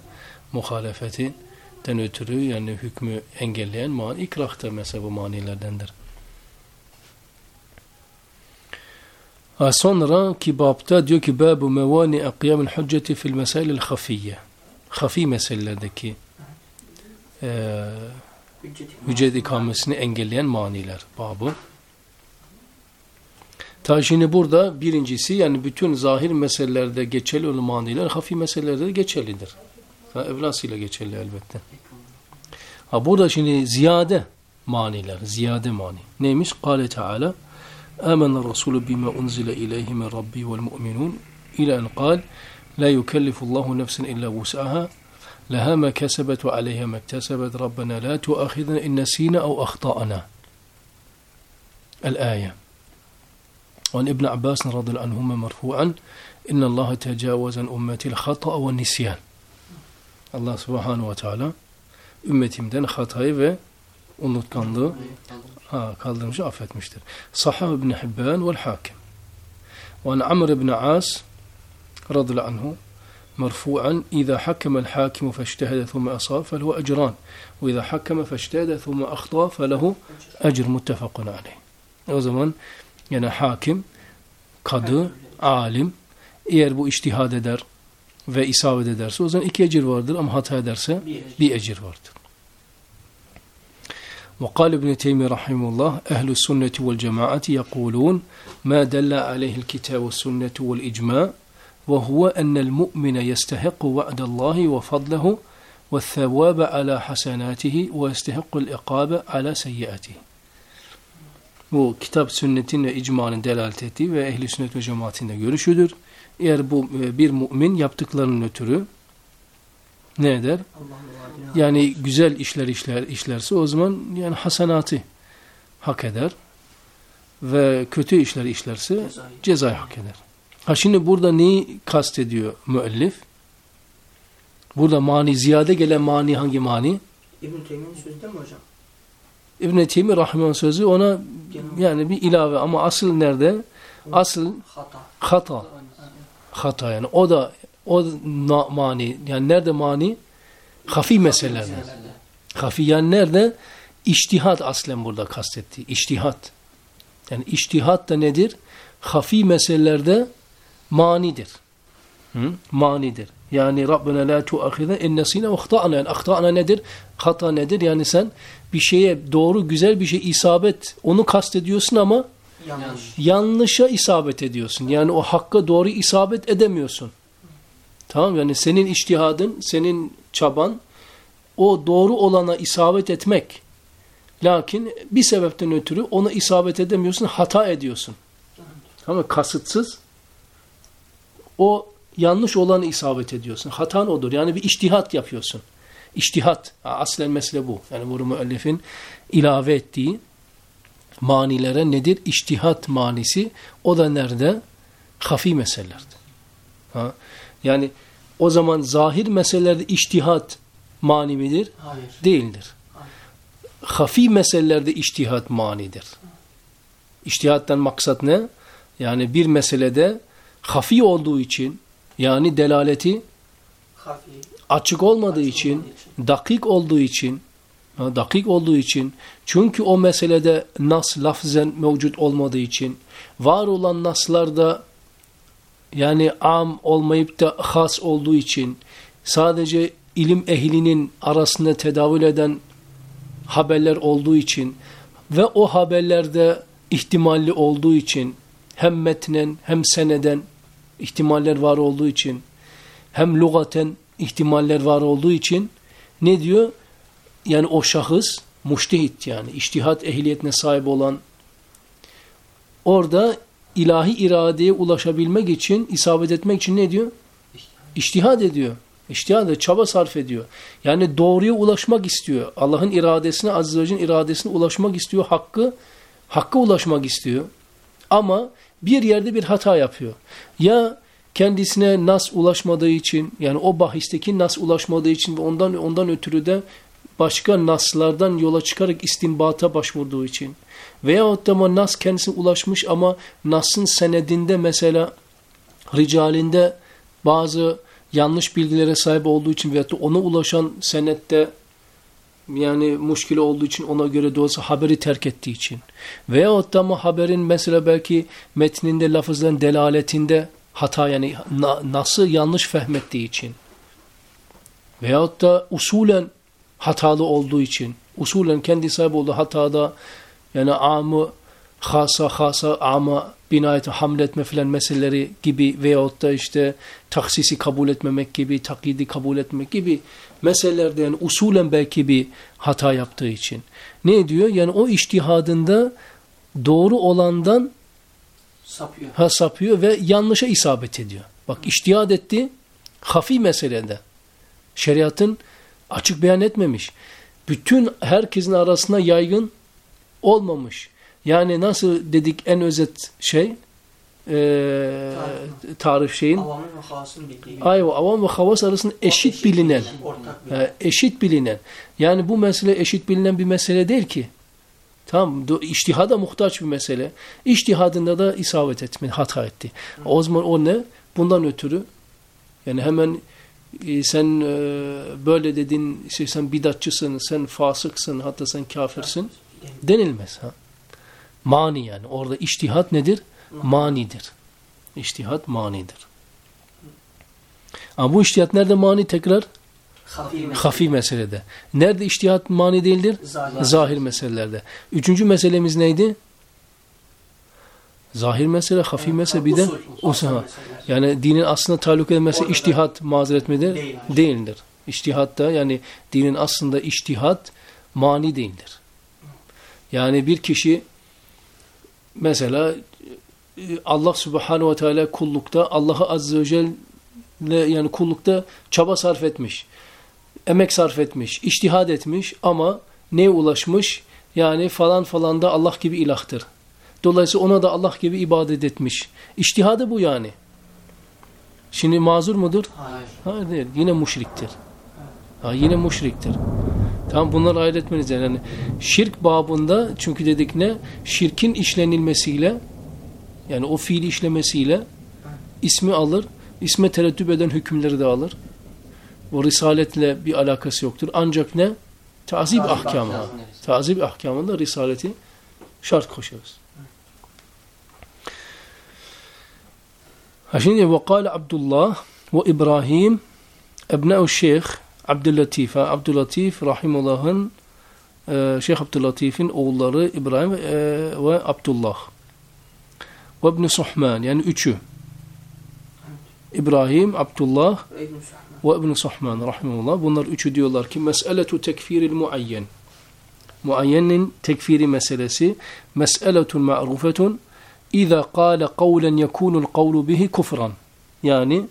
muhalefetinden ötürü yani hükmü engelleyen mani ikrah da mesela bu manilerdendir. Ha, sonra ki babda diyor ki babu mevani kıyamul hücceti fil mesailil hafiyye. Hafi meselelerdeki e, hüccet ikamesini engelleyen maniler babı. Ta şimdi burada birincisi yani bütün zahir meselelerde geçerli olan maniler hafi meselelerde de geçerlidir. Ha, evlasıyla geçerli elbette. Ha, burada şimdi ziyade maniler, ziyade mani. Neymiş? Kale Teala آمن الرسول بما أنزل إليه من ربي والمؤمنون إلى أن قال لا يكلف الله نفسا إلا وسعها لها ما كسبت وعليها ما اكتسبت ربنا لا تؤاخذنا إن نسينا أو أخطأنا الآية وعن ابن عباس رضي الله عنهما مرفوعا إن الله تجاوز عن أمتي الخطأ والنسيان Allah subhanahu ve teala ümmetimden hatayı ve unutkanlığı ha, kaldırmış affetmiştir. Sahih ibn Hibban vel Hakim. Ve Amr ibn As radıyallahu anhu مرفوعا إذا حكم الحاكم فاجتهد ثم أصاب فله أجران وإذا حكم فاجتهد ثم أخطأ فله أجر متفق عليه o zaman yani hakim, kadı, alim eğer bu iştihad eder ve isabet ederse o zaman iki ecir vardır ama hata ederse Bir. ecir vardır. وقال ابن تيمية رحمه الله أهل السنة والجماعة يقولون ما دل عليه الكتاب والسنة والإجماع وهو أن المؤمن يستحق وعد الله وفضله والثواب على حسناته ويستحق الإقابة على سيئاته Bu kitap sünnetin ve icmanın delalet ettiği ve ehli sünnet ve cemaatin de görüşüdür. Eğer bu e, bir mümin yaptıklarının ötürü ne eder? Yani güzel işler işler işlerse o zaman yani hasenatı hak eder ve kötü işler işlerse cezayı. cezayı hak eder. Ha şimdi burada neyi kastediyor müellif? Burada mani ziyade gelen mani hangi mani? İbn-i Teymiye'nin sözü değil mi hocam? İbn-i Teymi Rahimah'ın sözü ona yani bir ilave ama asıl nerede? Asıl Hata. hata. Hata yani o da o na- mani yani nerede mani? Hafi meselelerde. Hafi yani nerede? İçtihat aslen burada kastetti. İçtihat. Yani içtihat da nedir? Hafi meselelerde manidir. Hı? Manidir. Yani Rabbena la tuakhidna in nesina ve ahtana. Yani ahtana nedir? Hata nedir? Yani sen bir şeye doğru güzel bir şey isabet onu kastediyorsun ama Yanlış. yanlışa isabet ediyorsun. Yani o hakka doğru isabet edemiyorsun. Tamam yani senin iştihadın, senin çaban o doğru olana isabet etmek. Lakin bir sebepten ötürü ona isabet edemiyorsun, hata ediyorsun. Ama kasıtsız o yanlış olanı isabet ediyorsun. Hatan odur. Yani bir iştihat yapıyorsun. İştihat. Aslen mesele bu. Yani bu müellifin ilave ettiği manilere nedir? İştihat manisi. O da nerede? Hafi meselelerde. Ha? Yani o zaman zahir meselelerde iştihat mani midir? Hayır. Değildir. Hafi meselelerde iştihat manidir. İştihattan maksat ne? Yani bir meselede hafi olduğu için yani delaleti açık olmadığı için, dakik olduğu için, dakik olduğu için, çünkü o meselede nas lafzen mevcut olmadığı için, var olan naslarda yani am olmayıp da has olduğu için, sadece ilim ehlinin arasında tedavül eden haberler olduğu için ve o haberlerde ihtimalli olduğu için hem metnen hem seneden ihtimaller var olduğu için hem lugaten ihtimaller var olduğu için ne diyor? Yani o şahıs muştehit yani iştihat ehliyetine sahip olan orada ilahi iradeye ulaşabilmek için, isabet etmek için ne diyor? İştihad ediyor. İştihad ediyor, çaba sarf ediyor. Yani doğruya ulaşmak istiyor. Allah'ın iradesine, Azze ve iradesine ulaşmak istiyor. Hakkı, hakka ulaşmak istiyor. Ama bir yerde bir hata yapıyor. Ya kendisine nas ulaşmadığı için yani o bahisteki nas ulaşmadığı için ve ondan ondan ötürü de başka naslardan yola çıkarak istimbata başvurduğu için veyahut da nas kendisine ulaşmış ama nasın senedinde mesela ricalinde bazı yanlış bilgilere sahip olduğu için veyahut da ona ulaşan senette yani muşkil olduğu için ona göre de haberi terk ettiği için veyahut da haberin mesela belki metninde lafızların delaletinde hata yani na, nasıl yanlış fehmettiği için veyahut da usulen hatalı olduğu için usulen kendi sahibi olduğu hatada yani amı hasa hasa ama binayeti hamletme filan meseleleri gibi veyahut da işte taksisi kabul etmemek gibi, taklidi kabul etmek gibi meselelerde yani usulen belki bir hata yaptığı için. Ne diyor? Yani o iştihadında doğru olandan Sapıyor. ha, sapıyor ve yanlışa isabet ediyor. Bak iştihad etti hafi meselede. Şeriatın açık beyan etmemiş. Bütün herkesin arasında yaygın olmamış. Yani nasıl dedik en özet şey e, tarif şeyin ayva avam ve havas arasında eşit bilinen Ortak bir. e, eşit bilinen yani bu mesele eşit bilinen bir mesele değil ki tamam iştihada muhtaç bir mesele iştihadında da isabet etme hata etti o zaman o ne bundan ötürü yani hemen e, sen e, böyle dedin işte sen bidatçısın sen fasıksın hatta sen kafirsin denilmez ha. Mani yani. Orada iştihat nedir? Manidir. İştihat manidir. Ama bu iştihat nerede mani tekrar? Hafi mesele. Hafi meselede. Nerede iştihat mani değildir? Zahir. Zahir meselelerde. Üçüncü meselemiz neydi? Zahir mesele, hafi mesele bir de Usul, usul. Yani dinin aslında taluk edilmesi Orada da iştihat mazeret midir? Değil. Değildir. İştihatta yani dinin aslında iştihat mani değildir. Yani bir kişi mesela Allah Subhanahu ve Teala kullukta Allah'a Azze ve Celle yani kullukta çaba sarf etmiş. Emek sarf etmiş, iştihad etmiş ama neye ulaşmış? Yani falan falan da Allah gibi ilahtır. Dolayısıyla ona da Allah gibi ibadet etmiş. İştihadı bu yani. Şimdi mazur mudur? Hayır. Hayır değil. Yine müşriktir. Ha, yine müşriktir. Tamam bunları ayırt etmeniz lazım. yani şirk babında çünkü dedik ne? Şirkin işlenilmesiyle yani o fiili işlemesiyle ismi alır. İsme tereddüt eden hükümleri de alır. O risaletle bir alakası yoktur. Ancak ne? Tazip ahkamı. Tazip ahkamında risaleti şart koşarız. Ha şimdi ve kâle Abdullah ve İbrahim ebne'u şeyh Abdüllatif. Abdüllatif Rahimullah'ın e, Şeyh Abdüllatif'in oğulları İbrahim e, ve Abdullah. Ve İbn Suhman yani üçü. İbrahim, Abdullah Ve İbn Sahman rahimehullah. Bunlar üçü diyorlar ki meseletu tekfiril muayyen. Muayyenin tekfiri meselesi mes'eletun ma'rufetun İza kâle kavlen yekunul kavlu bihi kufran. Yani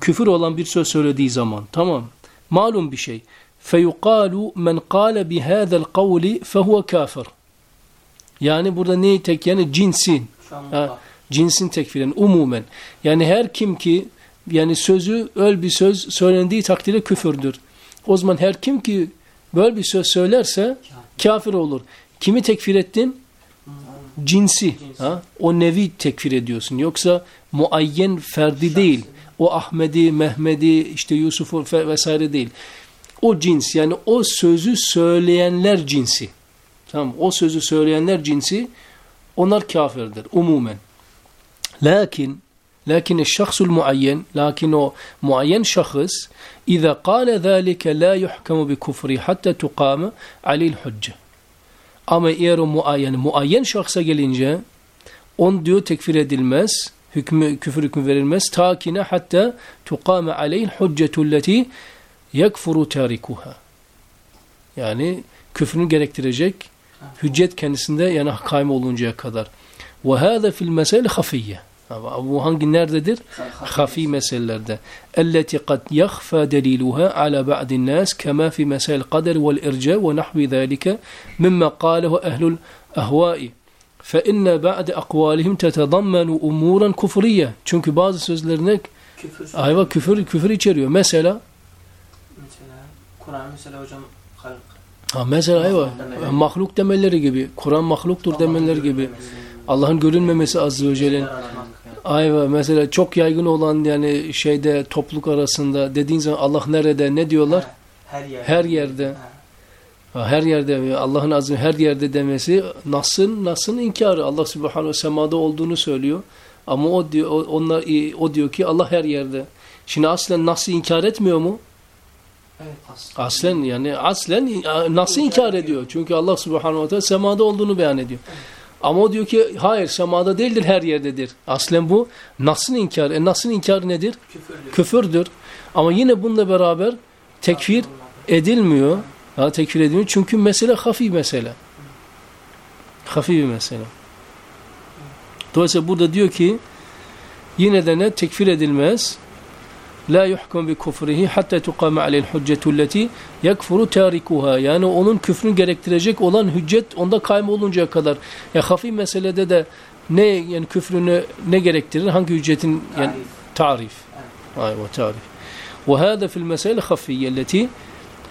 küfür olan bir söz söylediği zaman tamam malum bir şey. Feyukalu men kâle bihâzel kavli fehuve kafir. Yani burada neyi tek yani cinsin. Ha, cinsin tekfiren umumen. Yani her kim ki yani sözü öl bir söz söylendiği takdirde küfürdür. O zaman her kim ki böyle bir söz söylerse kafir olur. Kimi tekfir ettin? Cinsi. Ha? O nevi tekfir ediyorsun. Yoksa muayyen ferdi değil. O Ahmedi, Mehmedi, işte Yusuf'u fe- vesaire değil. O cins yani o sözü söyleyenler cinsi. Tamam O sözü söyleyenler cinsi onlar kafirdir umumen. Lakin lakin şahsul muayyen lakin o muayyen şahıs اذا قال ذلك لا يحكم بكفره حتى تقام عليه الحجه. Ama eğer o muayyen muayyen şahsa gelince on diyor tekfir edilmez, hükmü küfür hükmü verilmez ta ki ne hatta tuqame aleyhil hüccetu leti yekfuru tarikuha. Yani küfrünü gerektirecek hüccet kendisinde yani kaym oluncaya kadar. Ve hâze fil mesele hafiyye. Ama Bu hangi nerededir? Hafi meselelerde. Elleti kad yakhfa deliluha ala ba'din nas kema fi mesel kader vel irca ve nahvi zalika mimma qalehu ehlul ahvai. فإن بعد أقوالهم تتضمن أمورا كفرية. Çünkü bazı sözlerine Küfür. ayva küfür küfür içeriyor. Mesela Mesela Kur'an mesela hocam halk. ha mesela ayva Mahluk demeleri. gibi, Kur'an mahluktur demeleri gibi. Allah'ın görünmemesi azze ve celle'nin Ayva mesela çok yaygın olan yani şeyde topluluk arasında dediğin zaman Allah nerede ne diyorlar? Her yerde. Her yerde. Her yerde Allah'ın azim her yerde demesi Nas'ın Nas'ın inkarı. Allah Subhanahu semada olduğunu söylüyor. Ama o diyor onlar o diyor ki Allah her yerde. Şimdi aslen Nas'ı inkar etmiyor mu? Aslen yani aslen Nas'ı inkar ediyor. Çünkü Allah Subhanahu ve Teala semada olduğunu beyan ediyor. Ama o diyor ki hayır semada değildir her yerdedir. Aslen bu Nas'ın inkarı. E Nas'ın inkarı nedir? Küfür diyor. Küfürdür. Ama yine bununla beraber tekfir edilmiyor. Ha, tekfir edilmiyor. Çünkü mesele hafi mesele. Hafi bir mesele. Dolayısıyla burada diyor ki yine de ne tekfir edilmez la yuhkum bi kufrihi hatta tuqama aleyh hüccetu leti yekfuru tarikuha. Yani onun küfrünü gerektirecek olan hüccet onda kaym oluncaya kadar. Ya hafif meselede de ne yani küfrünü ne gerektirir? Hangi hüccetin yani tarif. Ay ve tarif. Ve hada fi'l mesele hafiyye leti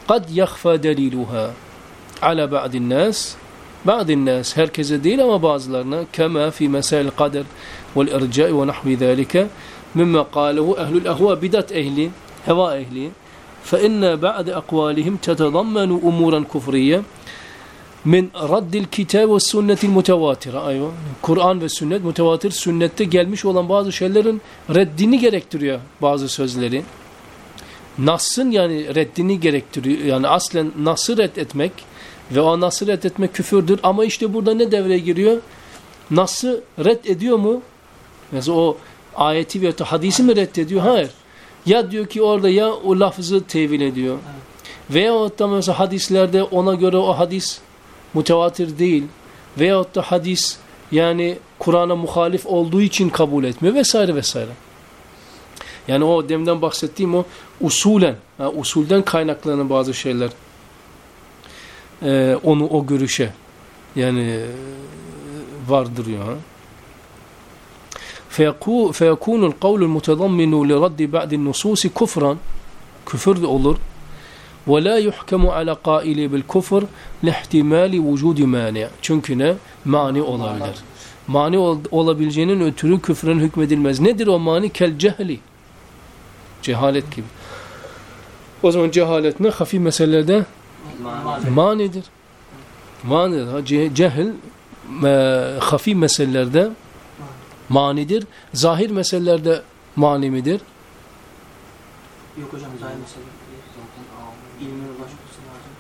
kad yakhfa deliluha ala ba'di'n nas. Ba'di'n nas herkese değil ama bazılarına kema fi mesel kader ve'l irca ve nahvi zalika. مما قاله أهل الأهواء بدات أهلي هواء أهلي فإن بعد أقوالهم تتضمن أمورا كفرية min raddil kitab ve sünnetil mutavatire. Ayva. Kur'an ve sünnet mutavatir sünnette gelmiş olan bazı şeylerin reddini gerektiriyor bazı sözleri. Nas'ın yani reddini gerektiriyor. Yani aslen Nas'ı reddetmek ve o Nas'ı reddetmek küfürdür. Ama işte burada ne devreye giriyor? Nas'ı reddediyor mu? Mesela o ayeti ve hadisi mi reddediyor? Hayır. Ya diyor ki orada ya o lafızı tevil ediyor. Veyahut da mesela hadislerde ona göre o hadis mutevatir değil veyahut da hadis yani Kur'an'a muhalif olduğu için kabul etmiyor vesaire vesaire. Yani o demden bahsettiğim o usulen, ha, usulden kaynaklanan bazı şeyler e, onu o görüşe yani e, vardırıyor. Ha. Feyaku, feyakunul kavlul mutadamminu li raddi ba'din nususi kufran küfür de olur. Ve la yuhkemu ala qaili bil kufr lihtimali vücudi mani. Çünkü ne? Mani olabilir. Mani ol, olabileceğinin ötürü küfrün hükmedilmez. Nedir o mani? Kel cehli. Cehalet gibi. O zaman cehalet ne? Hafif meselelerde manidir. Manidir. Ha, cehil e, hafif meselelerde manidir zahir meselelerde mani midir Yok hocam zahir mesele. İlmin ulaşması lazım.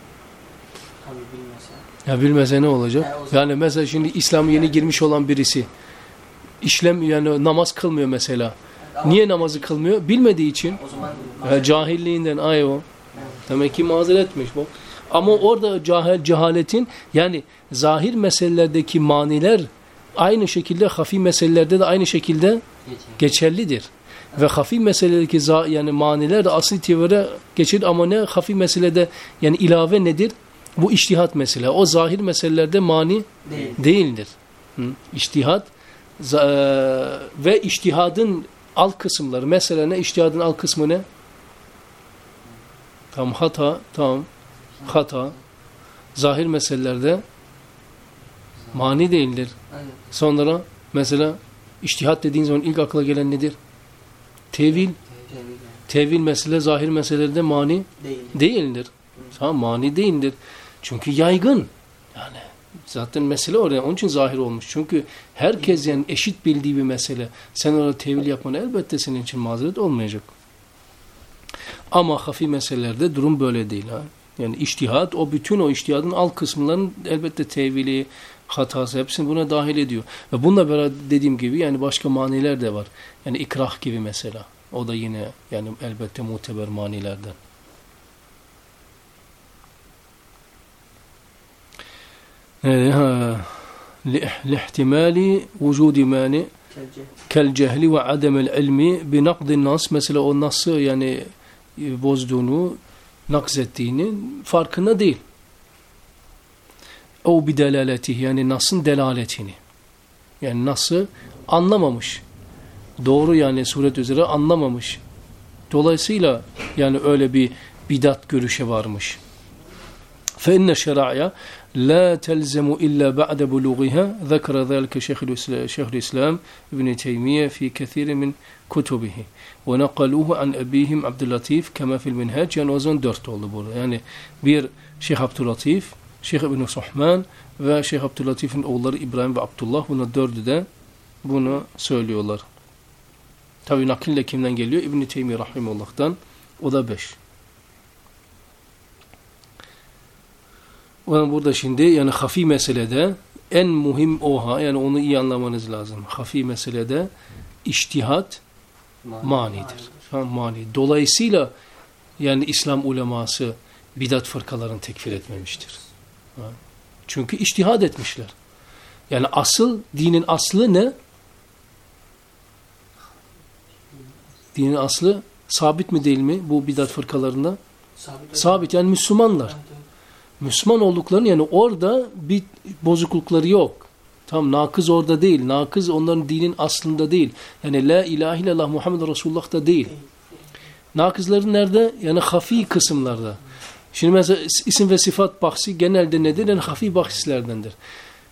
Tabi bilmese. Ya bilmese ne olacak? E, o zaman- Yani mesela şimdi İslam'a yeni girmiş olan birisi işlem yani namaz kılmıyor mesela. Ama Niye namazı kılmıyor? Bilmediği için. O zaman cahilliğinden ay o. Demek ki mazeret etmiş bu. Ama orada cahil, cehaletin yani zahir meselelerdeki maniler aynı şekilde hafi meselelerde de aynı şekilde geçerlidir. Ve hafi meselelerdeki za, yani maniler de asli itibariyle geçer ama ne hafi meselede yani ilave nedir? Bu iştihat mesele. O zahir meselelerde mani değil. değildir. Hı? İçtihat za- e, ve iştihadın alt kısımları. Mesela ne? İçtihadın alt kısmı ne? Tam hata, tam hata. Zahir meselelerde mani değildir. Aynen. Sonra mesela iştihat dediğin zaman ilk akla gelen nedir? Tevil. Tevil mesele zahir meselelerde mani değil. değildir. Tamam mani değildir. Çünkü yaygın. Yani zaten mesele oraya onun için zahir olmuş. Çünkü herkes yani eşit bildiği bir mesele. Sen orada tevil yapman elbette senin için mazeret olmayacak. Ama hafi meselelerde durum böyle değil. Ha? Yani iştihat o bütün o iştihadın alt kısımlarının elbette tevili, hatası hepsini buna dahil ediyor. Ve bununla beraber dediğim gibi yani başka maniler de var. Yani ikrah gibi mesela. O da yine yani elbette muteber manilerden. Kel cehli ve ademel ilmi bi nakdin nas mesela o nası yani e, bozduğunu nakzettiğinin farkında değil O bir delaletihi yani nasın delaletini. Yani nası anlamamış. Doğru yani suret üzere anlamamış. Dolayısıyla yani öyle bir bidat görüşe varmış. فإن الشرائع لا تلزم إلا بعد بلوغها ذكر ذلك شيخ الإسلام, شيخ الإسلام ابن تيمية في كثير من كتبه ونقلوه عن أبيهم عبد اللطيف كما في المنهاج yani o zaman dört oldu burada. Yani bir Şeyh Abdülatif, Şeyh İbn Suhman ve Şeyh Abdülatif'in oğulları İbrahim ve Abdullah buna dördü de bunu söylüyorlar. Tabi nakille kimden geliyor? İbn-i Teymi Rahimullah'tan. O da beş. Ve burada şimdi yani hafi meselede en muhim oha yani onu iyi anlamanız lazım. Hafi meselede iştihat manidir. Mani. Dolayısıyla yani İslam uleması bidat fırkalarını tekfir etmemiştir. Çünkü iştihad etmişler. Yani asıl, dinin aslı ne? Dinin aslı sabit mi değil mi bu bidat fırkalarında? Sabit. Sabit yani Müslümanlar. Evet, evet. Müslüman olduklarını yani orada bir bozuklukları yok. Tam nakız orada değil. Nakız onların dinin aslında değil. Yani la ilahe illallah Muhammed Resulullah da değil. Nakızların nerede? Yani hafi kısımlarda. Şimdi mesela isim ve sıfat bahsi genelde nedir? Yani hafi bahislerdendir.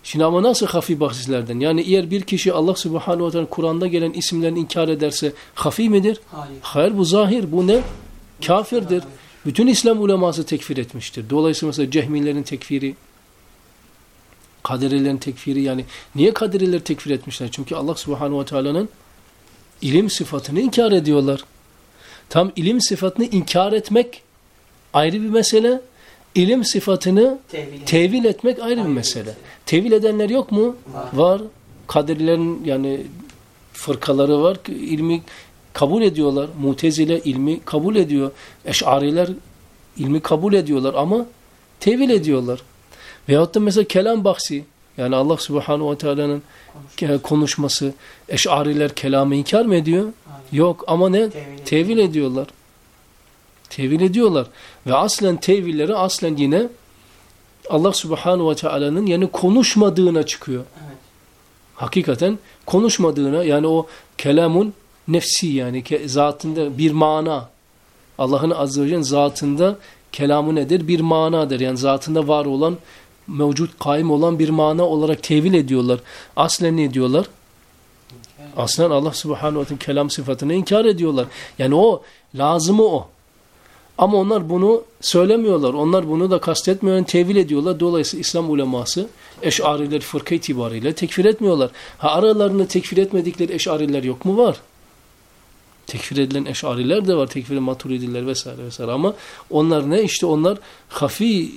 Şimdi ama nasıl hafi bahislerden? Yani eğer bir kişi Allah subhanahu wa ta'ala Kur'an'da gelen isimlerini inkar ederse hafi midir? Hayır. Hayır bu zahir. Bu ne? Kafirdir. Bütün İslam uleması tekfir etmiştir. Dolayısıyla mesela cehmilerin tekfiri, kaderilerin tekfiri yani niye kaderileri tekfir etmişler? Çünkü Allah subhanahu ve teala'nın ilim sıfatını inkar ediyorlar. Tam ilim sıfatını inkar etmek ayrı bir mesele. İlim sıfatını Tevhid. tevil etmek ayrı bir Ayrı bir mesele. mesele. Tevil edenler yok mu? Var. Var. Kaderilerin yani fırkaları var ki ilmi kabul ediyorlar. Mutezile ilmi kabul ediyor. Eş'ariler ilmi kabul ediyorlar ama tevil ediyorlar. Veyahut da mesela kelam bahsi yani Allah subhanahu ve teala'nın ke- konuşması eş'ariler kelamı inkar mı ediyor? Hayır. Yok ama ne? Tevil. Tevil ediyorlar. Tevil ediyorlar. Ve aslen tevilleri aslen yine Allah subhanahu ve teala'nın yani konuşmadığına çıkıyor. Evet. Hakikaten konuşmadığına yani o kelamun nefsi yani zatında bir mana. Allah'ın azze ve celle zatında kelamı nedir? Bir manadır. Yani zatında var olan mevcut kaim olan bir mana olarak tevil ediyorlar. Aslen ne diyorlar? Aslen Allah subhanahu ve teala kelam sıfatını inkar ediyorlar. Yani o lazımı o. Ama onlar bunu söylemiyorlar. Onlar bunu da kastetmiyor. Yani tevil ediyorlar. Dolayısıyla İslam uleması eşariler fırka itibariyle tekfir etmiyorlar. Ha aralarında tekfir etmedikleri eşariler yok mu? Var. Tekfir edilen eşariler de var. Tekfir maturidiler vesaire vesaire. Ama onlar ne? İşte onlar hafi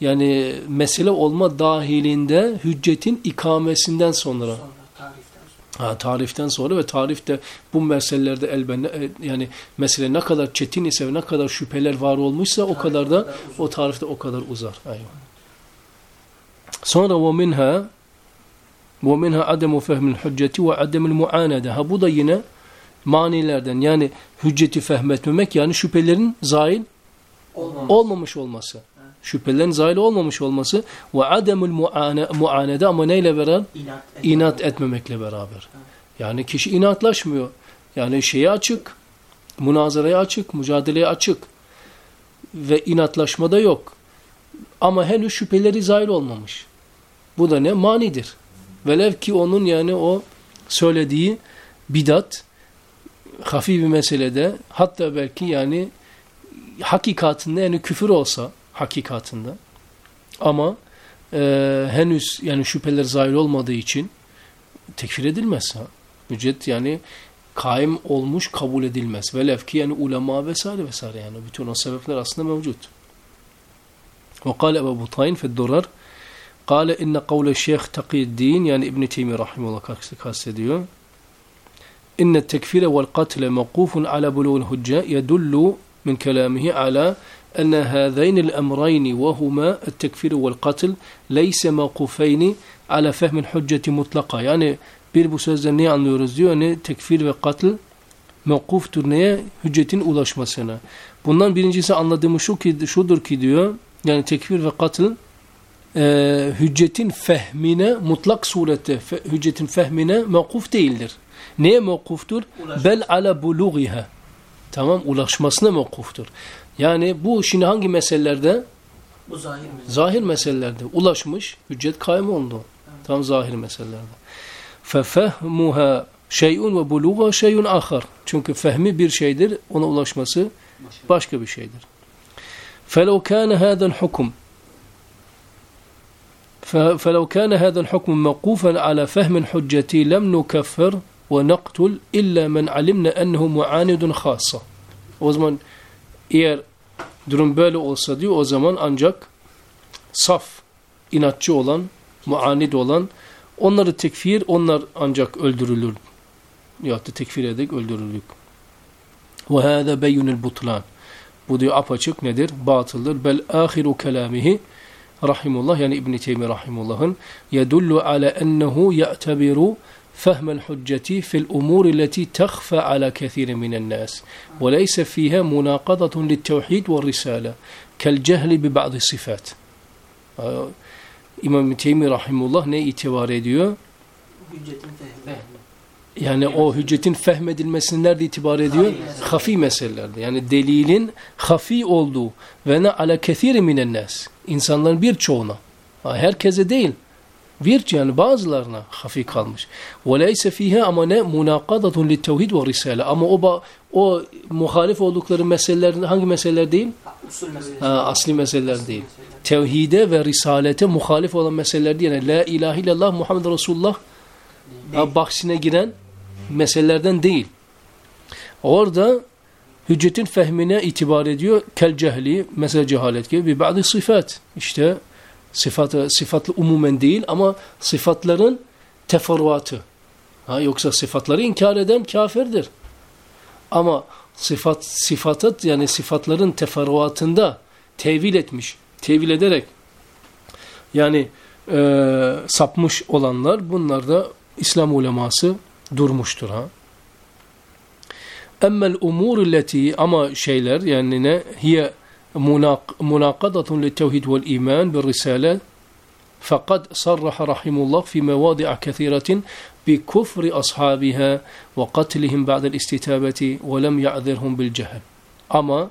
yani mesele olma dahilinde hüccetin ikamesinden sonra Ha, tariften sonra ve tarifte bu meselelerde elbette yani mesele ne kadar çetin ise ve ne kadar şüpheler var olmuşsa o kadar da o tarifte o kadar uzar. Aynen. Sonra ve minha ve minha ademu fehmil hücceti ve ademul muanede. Ha bu da yine manilerden yani hücceti fehmetmemek yani şüphelerin zail Olmamış. olmamış olması. Şüphelerin zail olmamış olması ve muane, muanede ama neyle beraber? İnat, inat etmemekle beraber. Yani kişi inatlaşmıyor. Yani şeye açık, münazaraya açık, mücadeleye açık ve inatlaşma da yok. Ama henüz şüpheleri zahil olmamış. Bu da ne? Manidir. Velev ki onun yani o söylediği bidat, hafif bir meselede hatta belki yani hakikatinde yani küfür olsa hakikatinde ama e, henüz yani şüpheler zahir olmadığı için tekfir edilmez ha. Hüccet yani kaim olmuş kabul edilmez. Velev ki yani ulema vesaire vesaire yani bütün o sebepler aslında mevcut. وقال أبو بطين في الدرر قال إن قول الشيخ تقي الدين يعني ابن تيمية رحمه الله kastediyor. إن التكفير والقتل موقوف على بلوغ الحجة يدل من كلامه على أن هذين الأمرين وهما التكفير والقتل ليس موقوفين على فهم الحجة مطلقة yani bir bu sözden ne anlıyoruz diyor yani tekfir ve katl mevkuftur neye? Hüccetin ulaşmasına. Bundan birincisi anladığımız şu ki, şudur ki diyor yani tekfir ve katl e, hüccetin fehmine mutlak surette fe, hüccetin fehmine mevkuf değildir. Neye mevkuftur? Ulaşması. Bel ala bulughiha. Tamam ulaşmasına mevkuftur. Yani bu şimdi hangi meselelerde? Bu zahir mi? Zahir meselelerde ulaşmış, hüccet kaym oldu. Tam zahir meselelerde. فَفَهْمُهَا şeyun ve buluğa şeyun ahar. Çünkü fehmi bir şeydir, ona ulaşması başka bir şeydir. فَلَوْ كَانَ هَذَا الْحُكُمْ فلو كان هذا الحكم موقوفا على فهم الحجة لم نكفر ونقتل إلا من علمنا أنه معاند خاصة o zaman eğer durum böyle olsa diyor o zaman ancak saf, inatçı olan, muanid olan onları tekfir, onlar ancak öldürülür. Ya da tekfir ederek öldürülür. Hâzâ beyyunul butlan. Bu diyor apaçık nedir? Batıldır. Bel ahiru kelamihi rahimullah yani İbn Teymi rahimullah'ın yedullu ala ennehu ya'tabiru فهم الحجة في الأمور التي تخفى على كثير من الناس وليس فيها مناقضة للتوحيد والرسالة كالجهل ببعض الصفات İmam Teymi Rahimullah ne itibar ediyor? Hüccetin fehmi. Yani o hüccetin fehmedilmesini nerede itibar ediyor? Hafi mesele. Hafi meselelerde. Yani delilin hafi olduğu ve ne ala kethiri minen nas. İnsanların birçoğuna. Ha, Herkese değil. Bir yani bazılarına hafi kalmış. Leyse fiha ama ne tevhid ve risale. Ama o ba- o muhalif oldukları meseleler hangi meseleler değil? Usul. Ha, asli meseleler değil. Tevhide ve risalete muhalif olan meseleler değil. Yani la ilahe illallah Muhammed Resulullah ha, bahsine giren meselelerden değil. Orada hüccetin fehmine itibar ediyor. Kel cehli, mesela cehalet gibi bir bazı sıfat. İşte sıfatı, sıfatlı umumen değil ama sıfatların teferruatı. Ha, yoksa sıfatları inkar eden kafirdir. Ama sıfat sıfatat yani sıfatların teferruatında tevil etmiş, tevil ederek yani e, sapmış olanlar bunlar da İslam uleması durmuştur ha. Emmel umur illeti ama şeyler yani ne hiye vel iman bir risale فقد صرح رحمه الله في مواضع كثيرة بكفر أصحابها وقتلهم بعد الاستتابة ولم يعذرهم بالجهل. أما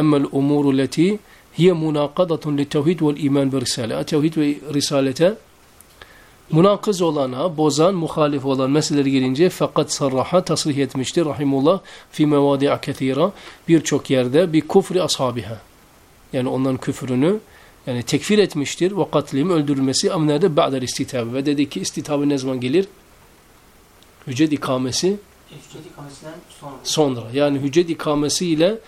أما الأمور التي هي مناقضة للتوحيد والإيمان بالرسالة. التوحيد ورسالة münakız olana, bozan, muhalif olan meseleleri gelince fakat sarraha tasrih etmiştir rahimullah fi mevadi'a kethira birçok yerde bir kufri ashabiha. Yani onların küfrünü yani tekfir etmiştir ve katlim öldürülmesi ama nerede? Ba'del istitabe. Ve dedi ki istitabı ne zaman gelir? Hüccet ikamesi Hüccet ikamesinden sonra. sonra. Yani hüccet ikamesi ile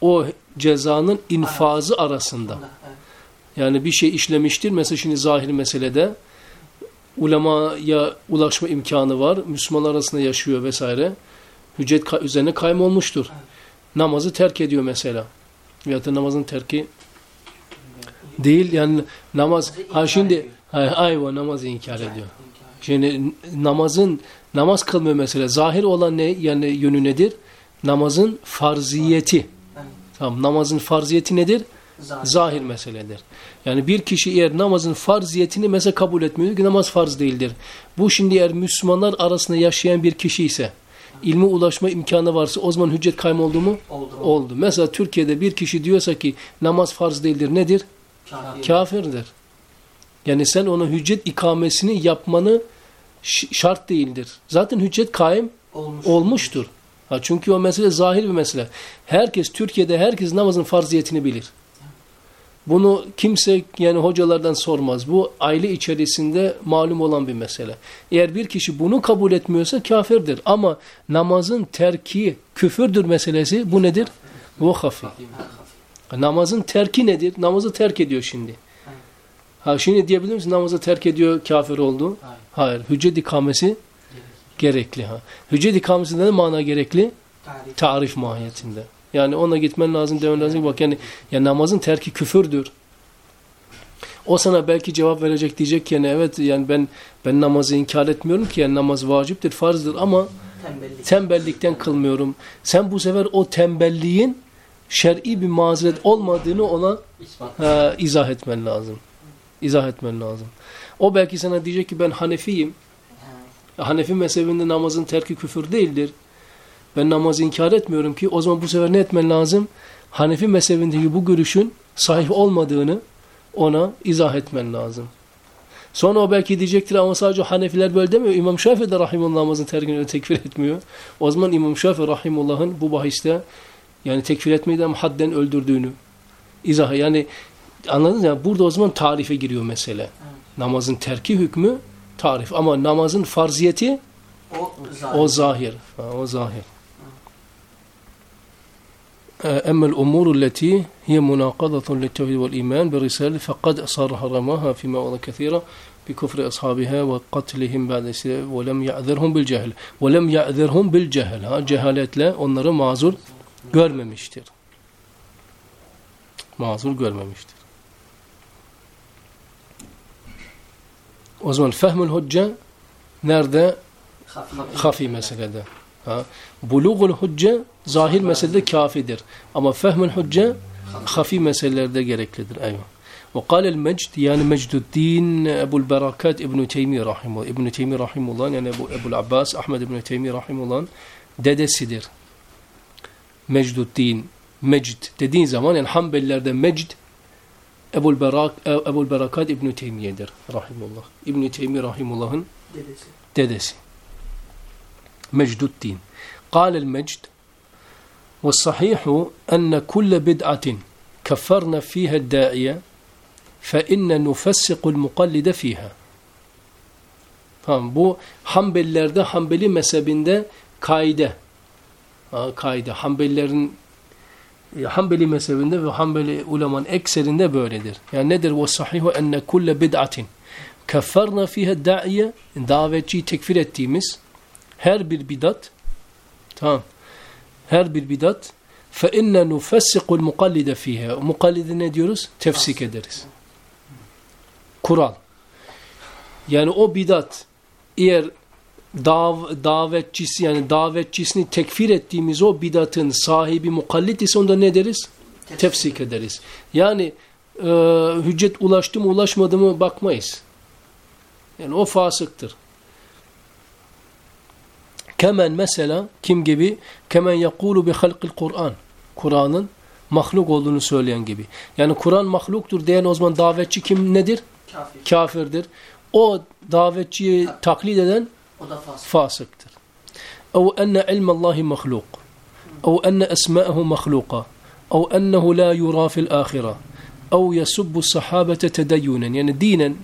o cezanın infazı arasında. Evet. Yani bir şey işlemiştir. Mesela şimdi zahir meselede ulemaya ulaşma imkanı var. Müslümanlar arasında yaşıyor vesaire. Hüccet ka- üzerine kaym olmuştur. Namazı terk ediyor mesela. Veyahut da namazın terki değil yani namaz ha şimdi hay, ayva namazı inkar ediyor. Şimdi namazın namaz kılmıyor mesela. Zahir olan ne yani yönü nedir? Namazın farziyeti. Tamam namazın farziyeti nedir? Zahir. Zahir meseledir. Yani bir kişi eğer namazın farziyetini mesela kabul etmiyor ki namaz farz değildir. Bu şimdi eğer Müslümanlar arasında yaşayan bir kişi ise ilme ulaşma imkanı varsa o zaman hüccet kaym oldu mu? Oldu. Oldu. Mesela Türkiye'de bir kişi diyorsa ki namaz farz değildir nedir? Kafir. Kafirdir. Yani sen ona hüccet ikamesini yapmanı şart değildir. Zaten hüccet kaim Olmuş. olmuştur. Ha, çünkü o mesele zahir bir mesele. Herkes Türkiye'de herkes namazın farziyetini bilir. Bunu kimse yani hocalardan sormaz. Bu aile içerisinde malum olan bir mesele. Eğer bir kişi bunu kabul etmiyorsa kafirdir. Ama namazın terki küfürdür meselesi bu nedir? Bu hafi. Namazın terki nedir? Namazı terk ediyor şimdi. Ha şimdi diyebilir misin namazı terk ediyor kafir oldu? Hayır. Hayır. Hüccet ikamesi gerekli. Ha. Hüccet ikamesinde ne mana gerekli? Tarih. Tarif mahiyetinde. Yani ona gitmen lazım, demen lazım. Bak yani ya namazın terki küfürdür. O sana belki cevap verecek diyecek ki yani evet yani ben ben namazı inkar etmiyorum ki yani namaz vaciptir, farzdır ama Tembellik. tembellikten kılmıyorum. Sen bu sefer o tembelliğin şer'i bir mazeret olmadığını ona e, izah etmen lazım. İzah etmen lazım. O belki sana diyecek ki ben Hanefiyim. Ha. Hanefi mezhebinde namazın terki küfür değildir. Ben namazı inkar etmiyorum ki o zaman bu sefer ne etmen lazım? Hanefi mezhebindeki bu görüşün sahih olmadığını ona izah etmen lazım. Sonra o belki diyecektir ama sadece Hanefiler böyle demiyor. İmam Şafii de rahimullah namazın terkini tekfir etmiyor. O zaman İmam Şafii rahimullah'ın bu bahiste yani tekfir etmeyi de hadden öldürdüğünü izah yani anladınız ya burada o zaman tarife giriyor mesele. Namazın terki hükmü tarif ama namazın farziyeti O zahir. o zahir. Ha, o zahir. أما الأمور التي هي مناقضة للتوحيد والإيمان بالرسالة فقد صرح رماها في مواضع كثيرة بكفر أصحابها وقتلهم بعد ولم يعذرهم بالجهل ولم يعذرهم بالجهل ha, cehaletle onları mazur görmemiştir. Mazur görmemiştir. O zaman fehmül hücce nerede? Hafif. Hafi meselede. Ha. Bulugul hücce zahir meselede kafidir. Ama fehmül hücce hafi meselelerde gereklidir. Eyvah. وقال المجد yani Mecduddin Ebu'l Berakat İbn Teymi rahimullah. İbn Teymi rahimullah yani Ebu Ebu'l Abbas Ahmed İbn Teymi rahimullah dedesidir. Mecduddin Mecd dediğin zaman yani Hanbelilerde Mecd Ebu'l Berak Ebu'l Berakat İbn Teymiye'dir rahimullah. İbn Teymi rahimullah'ın Dedesi. dedesi. مجد الدين قال المجد والصحيح أن كل بدعة كفرنا فيها الداعية فإن نفسق المقلد فيها Tamam, bu Hanbelilerde, Hanbeli mezhebinde kaide. Ha, kaide. Hanbelilerin e, Hanbeli mezhebinde ve Hanbeli ulemanın ekserinde böyledir. Yani nedir? O sahihu enne kulle bid'atin kefferna fiha da'iye davetçiyi tekfir ettiğimiz her bir bidat tamam her bir bidat fe inne nufessiqul mukallide fiha mukallide ne diyoruz? Tefsik ederiz. Kural. Yani o bidat eğer dav davetçisi yani davetçisini tekfir ettiğimiz o bidatın sahibi mukallit ise onda ne deriz? Tefsik ederiz. Yani e, hüccet ulaştı mı ulaşmadı mı bakmayız. Yani o fasıktır. Kemen mesela kim gibi? Kemen yakulu bi halqil Kur'an. Kur'an'ın mahluk olduğunu söyleyen gibi. Yani Kur'an mahluktur diyen o zaman davetçi kim nedir? Kafir. Kafirdir. O davetçiyi taklit eden O da fasık. fasıktır. Ev enne ilmallahi mahluk. Ev enne esma'ehu mahluka. Ev ennehu la yura fil ahira. Ev yasubbu sahabete tedeyyunen. Yani dinen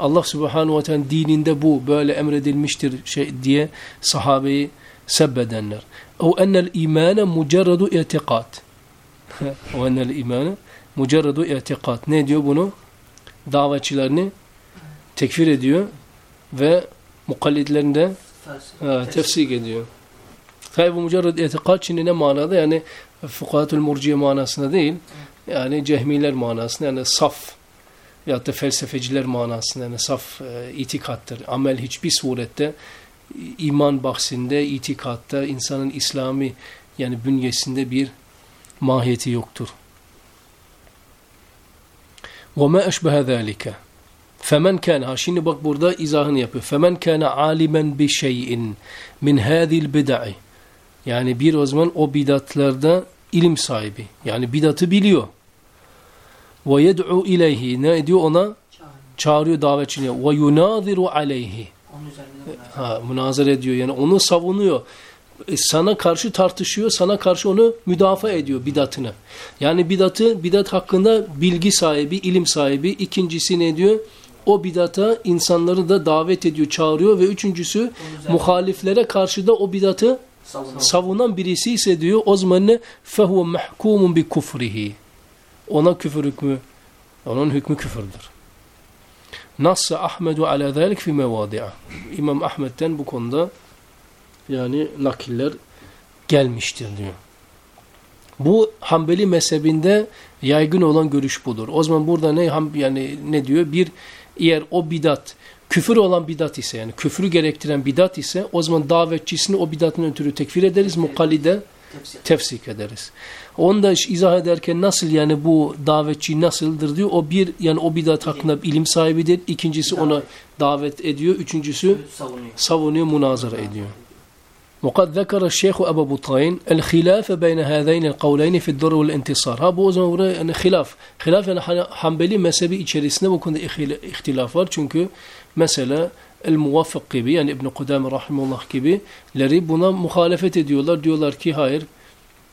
Allah subhanahu ve teala dininde bu böyle emredilmiştir şey diye sahabeyi sebbedenler. Ev ennel imane mucerredu i'tikad. Ev ennel imane mucerredu i'tikad. Ne diyor bunu? Davetçilerini tekfir ediyor ve mukallidlerinde Felsefe. ha, tefsik ediyor. Tabi bu mücerred itikat şimdi ne manada yani fukahatul murciye manasında değil yani cehmiler manasında yani saf ya da felsefeciler manasında yani saf e, itikattır. Amel hiçbir surette iman bahsinde, itikatta insanın İslami yani bünyesinde bir mahiyeti yoktur. وَمَا أَشْبَهَ ذَٰلِكَ فَمَنْ كَانَ ha Şimdi bak burada izahını yapıyor. فَمَنْ كَانَ عَالِمًا بِشَيْءٍ مِنْ هَذِي الْبِدَعِ Yani bir o zaman o bidatlarda ilim sahibi. Yani bidatı biliyor. Ve yed'u ileyhi. Ne ediyor ona? Çağırıyor, Çağırıyor davetçiliğe. Ve yunaziru aleyhi. Ha, münazara ediyor. Yani onu savunuyor. E, sana karşı tartışıyor. Sana karşı onu müdafaa ediyor bidatını. Yani bidatı, bidat hakkında bilgi sahibi, ilim sahibi. İkincisi ne diyor? o bidata insanları da davet ediyor, çağırıyor ve üçüncüsü muhaliflere karşı da o bidatı savunan, birisi ise diyor o zaman ne fehuve mehkumun bi kufrihi. Ona küfür hükmü, onun hükmü küfürdür. Nassa Ahmedu ala zalik fi mevadi'a. İmam Ahmet'ten bu konuda yani nakiller gelmiştir diyor. Bu Hanbeli mezhebinde yaygın olan görüş budur. O zaman burada ne yani ne diyor? Bir eğer o bidat küfür olan bidat ise yani küfrü gerektiren bidat ise o zaman davetçisini o bidatın ötürü tekfir ederiz. Mukallide Tefsir. tefsik ederiz. Onu da izah ederken nasıl yani bu davetçi nasıldır diyor. O bir yani o bidat hakkında ilim sahibidir. İkincisi ona davet ediyor. Üçüncüsü Savunuyor. savunuyor, münazara ediyor. وقد ذكر الشيخ أبو بطين الخلاف بين هذين القولين في الدر والانتصار. Ha bu o zaman buraya yani hilaf. Hilaf yani Han- Hanbeli mezhebi içerisinde bu konuda ihil- ihtilaf var. Çünkü mesela El Muvaffak gibi yani İbn Kudame rahimullah gibileri buna muhalefet ediyorlar. Diyorlar ki hayır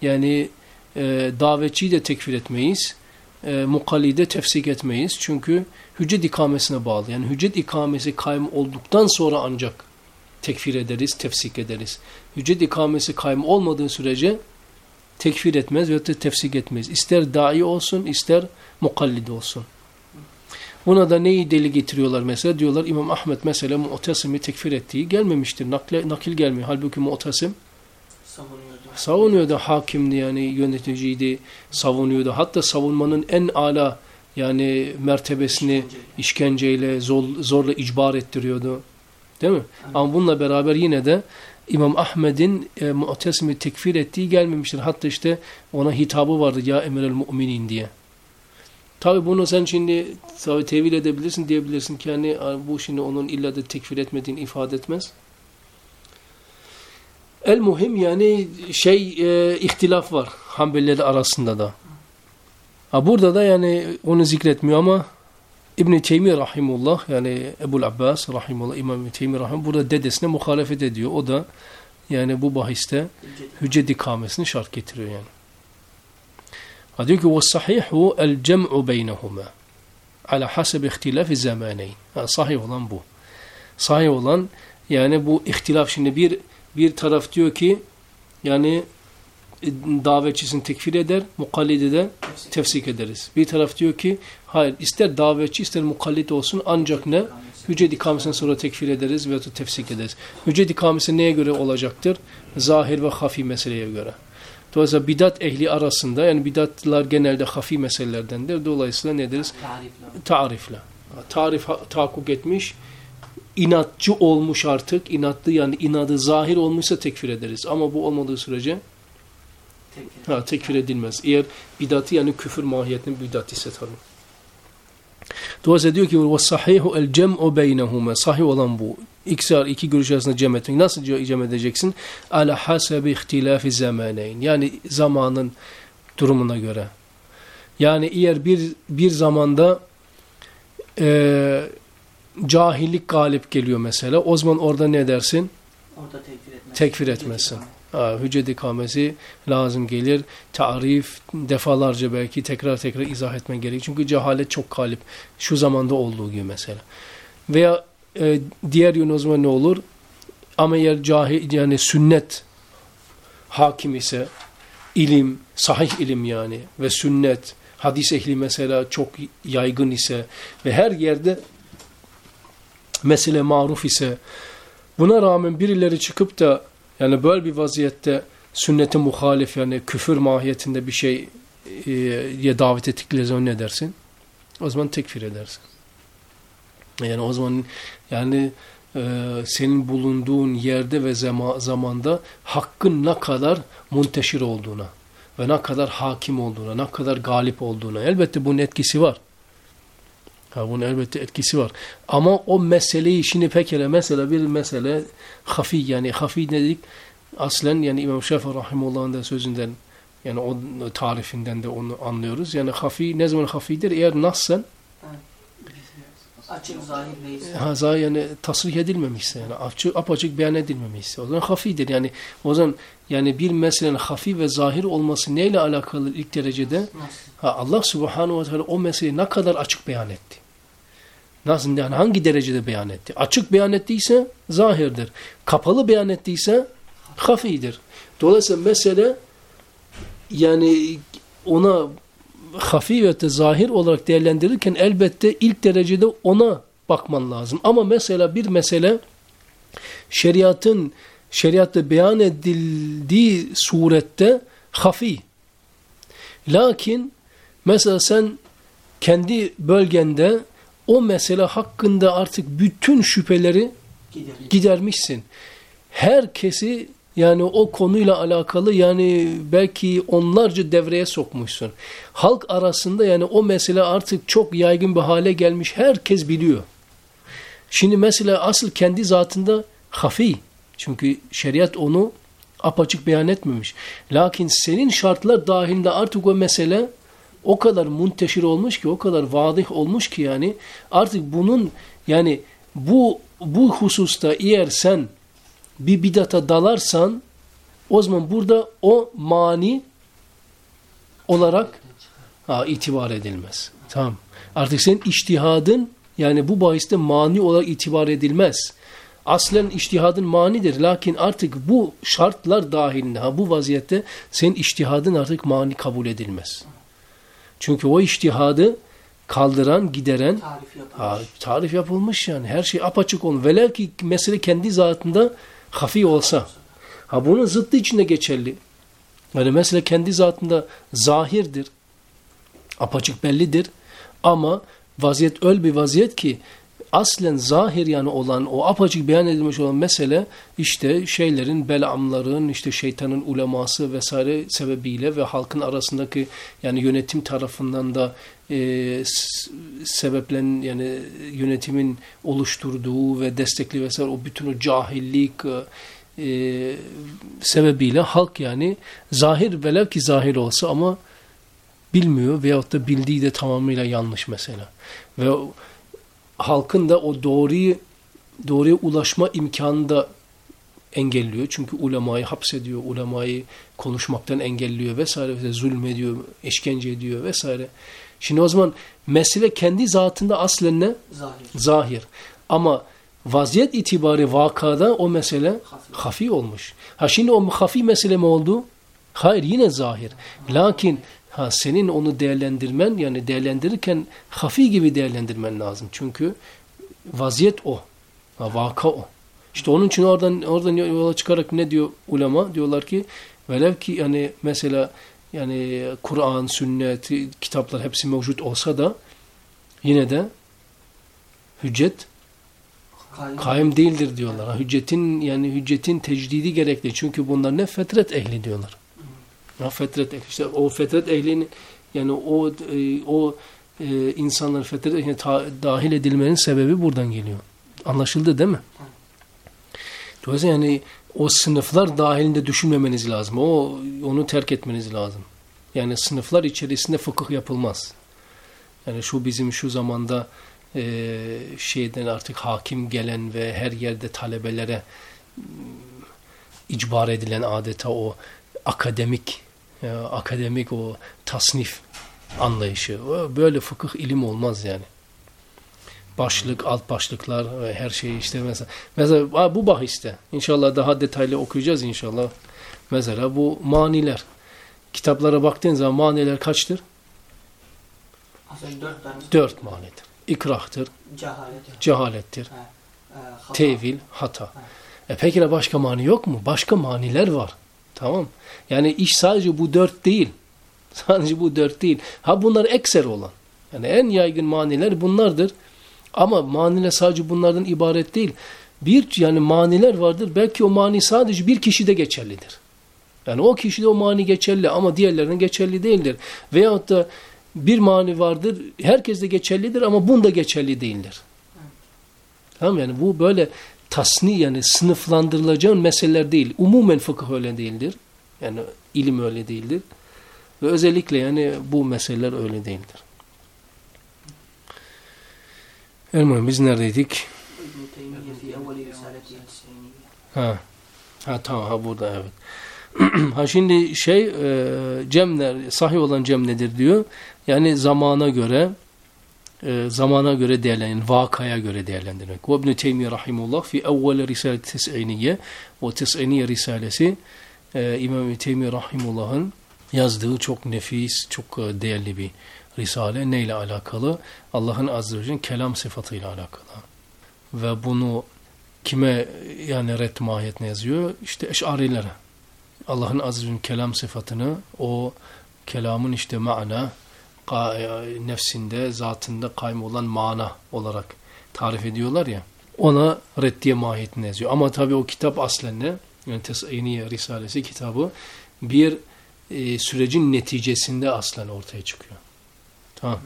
yani e, davetçiyi de tekfir etmeyiz. E, mukallide tefsik etmeyiz. Çünkü hüccet ikamesine bağlı. Yani hüccet ikamesi kaym olduktan sonra ancak tekfir ederiz, tefsik ederiz. Hüccet ikamesi kaym olmadığı sürece tekfir etmez ve tefsik etmez. İster dahi olsun, ister mukallid olsun. Buna da neyi deli getiriyorlar mesela? Diyorlar İmam Ahmet mesela Mu'tasim'i tekfir ettiği gelmemiştir. Nakle, nakil gelmiyor. Halbuki Mu'tasim Savunuyordu. savunuyordu. Hakimdi yani yöneticiydi, savunuyordu. Hatta savunmanın en ala yani mertebesini işkenceyle, zor, zorla icbar ettiriyordu. Değil mi? Ama bununla beraber yine de İmam Ahmed'in e, Mu'tasim'i tekfir ettiği gelmemiştir. Hatta işte ona hitabı vardı ya emirel müminin diye. Tabi bunu sen şimdi tabi tevil edebilirsin diyebilirsin ki yani bu şimdi onun illa da tekfir etmediğini ifade etmez. El muhim yani şey e, ihtilaf var Hanbeliler arasında da. Ha, burada da yani onu zikretmiyor ama İbn-i Teymi Rahimullah yani Ebul Abbas Rahimullah İmam Teymi Rahim burada dedesine muhalefet ediyor. O da yani bu bahiste hüccet ikamesini şart getiriyor yani. Ha diyor ki وَالصَّحِيحُ الْجَمْعُ بَيْنَهُمَا عَلَى حَسَبِ اِخْتِلَافِ الزَّمَانَيْنِ ha, Sahih olan bu. Sahih olan yani bu ihtilaf şimdi bir bir taraf diyor ki yani e, davetçisini tekfir eder, mukallidi de Tefsir. tefsik ederiz. Bir taraf diyor ki hayır ister davetçi ister mukallid olsun ancak ne? Hüccet ikamesinden sonra tekfir ederiz veya da tefsik ederiz. Hüccet ikamesi neye göre olacaktır? Zahir ve hafi meseleye göre. Dolayısıyla bidat ehli arasında yani bidatlar genelde hafi meselelerdendir. Dolayısıyla ne deriz? Tarifle. Tarif ha- tahakkuk etmiş, inatçı olmuş artık, inatlı yani inadı zahir olmuşsa tekfir ederiz. Ama bu olmadığı sürece Tekfir. ha, tekfir edilmez. Eğer bidatı yani küfür mahiyetinin bidat ise tabii. Dolayısıyla diyor ki ve sahihu el cem'u beynehume. Sahih olan bu. İksar iki görüş arasında cem etmek. Nasıl cem edeceksin? Ala hasebi ihtilafi zamaneyn. Yani zamanın durumuna göre. Yani eğer bir, bir zamanda e, cahillik galip geliyor mesela. O zaman orada ne dersin? Orada tekfir etmezsin. Tekfir etmezsin. Ha, hüccet ikamesi lazım gelir. Tarif defalarca belki tekrar tekrar izah etmen gerek. Çünkü cehalet çok galip. Şu zamanda olduğu gibi mesela. Veya e, diğer yön o zaman ne olur? Ama eğer cahil yani sünnet hakim ise ilim, sahih ilim yani ve sünnet, hadis ehli mesela çok yaygın ise ve her yerde mesele maruf ise buna rağmen birileri çıkıp da yani böyle bir vaziyette sünnete muhalif yani küfür mahiyetinde bir şey e, ye davet ettikleri zaman ne dersin? O zaman tekfir edersin. Yani o zaman yani e, senin bulunduğun yerde ve zema, zamanda hakkın ne kadar munteşir olduğuna ve ne kadar hakim olduğuna, ne kadar galip olduğuna elbette bunun etkisi var. Ha, bunun elbette etkisi var. Ama o meseleyi şimdi pekala mesela bir mesele hafi yani hafi dedik aslen yani İmam Şafii Rahimullah'ın da sözünden yani o tarifinden de onu anlıyoruz. Yani hafi ne zaman hafidir? Eğer nassen Açık zahir değilse. haza yani tasrih edilmemişse yani açık, apaçık beyan edilmemişse o zaman hafidir. Yani o zaman yani bir meselenin hafi ve zahir olması neyle alakalı ilk derecede? Nasıl? Ha, Allah subhanahu ve teala o meseleyi ne kadar açık beyan etti? Nasıl yani hangi derecede beyan etti? Açık beyan ettiyse zahirdir. Kapalı beyan ettiyse hafidir. Dolayısıyla mesele yani ona hafi ve de zahir olarak değerlendirirken elbette ilk derecede ona bakman lazım. Ama mesela bir mesele şeriatın şeriatta beyan edildiği surette hafi. Lakin mesela sen kendi bölgende o mesele hakkında artık bütün şüpheleri Gidelim. gidermişsin. Herkesi yani o konuyla alakalı yani belki onlarca devreye sokmuşsun. Halk arasında yani o mesele artık çok yaygın bir hale gelmiş. Herkes biliyor. Şimdi mesela asıl kendi zatında hafi. Çünkü şeriat onu apaçık beyan etmemiş. Lakin senin şartlar dahilinde artık o mesele o kadar munteşir olmuş ki, o kadar vadih olmuş ki yani artık bunun yani bu bu hususta eğer sen bir bidata dalarsan o zaman burada o mani olarak ha, itibar edilmez. Tamam. Artık senin iştihadın yani bu bahiste mani olarak itibar edilmez. Aslen iştihadın manidir. Lakin artık bu şartlar dahilinde ha, bu vaziyette senin iştihadın artık mani kabul edilmez. Çünkü o iştihadı kaldıran, gideren Tarif yapılmış. Ha, tarif yapılmış yani. Her şey apaçık olun. Velev ki mesele kendi zatında hafi olsa. Ha bunun zıttı içinde geçerli. Yani mesele kendi zatında zahirdir. Apaçık bellidir. Ama vaziyet öyle bir vaziyet ki aslen zahir yani olan o apaçık beyan edilmiş olan mesele işte şeylerin belamların işte şeytanın uleması vesaire sebebiyle ve halkın arasındaki yani yönetim tarafından da e, sebeplen yani yönetimin oluşturduğu ve destekli vesaire o bütün o cahillik e, e, sebebiyle halk yani zahir velev ki zahir olsa ama bilmiyor veyahut da bildiği de tamamıyla yanlış mesela. Ve halkın da o doğruyu doğruya ulaşma imkanını da engelliyor. Çünkü ulemayı hapsediyor, ulemayı konuşmaktan engelliyor vesaire, vesaire zulmediyor, işkence ediyor vesaire. Şimdi o zaman mesele kendi zatında aslen ne? Zahir. Zahir. Ama vaziyet itibari vakada o mesele Hafi. hafi olmuş. Ha şimdi o hafi mesele mi oldu? Hayır yine zahir. Lakin ha senin onu değerlendirmen yani değerlendirirken hafi gibi değerlendirmen lazım. Çünkü vaziyet o. Ha, vaka o. İşte onun için oradan oradan yola çıkarak ne diyor ulema? Diyorlar ki velev ki yani mesela yani Kur'an, sünnet, kitaplar hepsi mevcut olsa da yine de hüccet kaim değildir diyorlar. Ha, Hüccetin yani hüccetin tecdidi gerekli. Çünkü bunlar ne fetret ehli diyorlar. Ya fetret ehli. İşte o fetret ehlinin yani o e, o e, insanların fetret ehline ta- dahil edilmenin sebebi buradan geliyor. Anlaşıldı değil mi? Dolayısıyla yani o sınıflar dahilinde düşünmemeniz lazım. O onu terk etmeniz lazım. Yani sınıflar içerisinde fıkıh yapılmaz. Yani şu bizim şu zamanda e, şeyden artık hakim gelen ve her yerde talebelere m, icbar edilen adeta o akademik e, akademik o tasnif anlayışı. Böyle fıkıh ilim olmaz yani. Başlık, alt başlıklar ve her şey işte mesela. Mesela ha, bu bahiste. İnşallah daha detaylı okuyacağız inşallah. Mesela bu maniler. Kitaplara baktığın zaman maniler kaçtır? Dört tane. Dört manidir. İkrahtır, Cehalet. cehalettir, He. hata. Tevil, hata. E peki de başka mani yok mu? Başka maniler var. Tamam. Yani iş sadece bu dört değil. Sadece bu dört değil. Ha bunlar ekser olan. Yani en yaygın maniler bunlardır. Ama maniler sadece bunlardan ibaret değil. Bir yani maniler vardır. Belki o mani sadece bir kişide geçerlidir. Yani o kişide o mani geçerli ama diğerlerine geçerli değildir. Veyahut da bir mani vardır. Herkes de geçerlidir ama bunda geçerli değildir. Tamam yani bu böyle tasni yani sınıflandırılacağın meseleler değil. Umumen fıkıh öyle değildir. Yani ilim öyle değildir. Ve özellikle yani bu meseleler öyle değildir. Elman biz neredeydik? Ha. Ha tamam ha burada evet. ha şimdi şey e, cemler sahih olan cem nedir diyor. Yani zamana göre e, zamana göre değerlendirin, vakaya göre değerlendirmek. Ve İbn-i Teymiye Rahimullah fi evvel risaleti tes'iniye o tes'iniye risalesi e, İmam İbn Teymiye Rahimullah'ın yazdığı çok nefis, çok e, değerli bir risale. Neyle alakalı? Allah'ın azze ve kelam sıfatıyla alakalı. Ve bunu kime yani ret mahiyetine yazıyor? İşte eşarilere. Allah'ın azze ve kelam sıfatını o kelamın işte mana nefsinde, zatında kaym olan mana olarak tarif ediyorlar ya. Ona reddiye mahiyetine yazıyor. Ama tabi o kitap aslen ne? Yani Tes'iniye Risalesi kitabı bir e, sürecin neticesinde aslen ortaya çıkıyor. Tamam.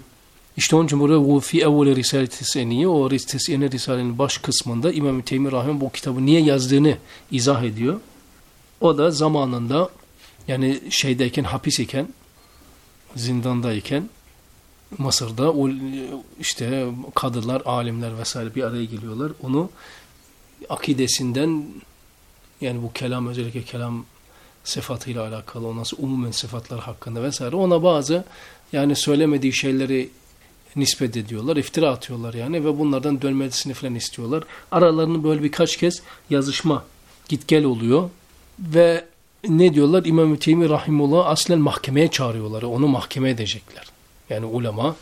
İşte onun için burada bu fi evveli Risale Tes'iniye o Tes'iniye Risale'nin baş kısmında İmam-ı Teymi Rahim bu kitabı niye yazdığını izah ediyor. O da zamanında yani şeydeyken hapis iken zindandayken Mısır'da o işte kadılar, alimler vesaire bir araya geliyorlar. Onu akidesinden yani bu kelam özellikle kelam sıfatıyla alakalı ondan sonra umumen sıfatlar hakkında vesaire ona bazı yani söylemediği şeyleri nispet ediyorlar, iftira atıyorlar yani ve bunlardan dönmesini falan istiyorlar. Aralarında böyle birkaç kez yazışma git gel oluyor ve ne diyorlar? İmam-ı Teymi Rahimullah aslen mahkemeye çağırıyorlar. Onu mahkeme edecekler. Yani ulema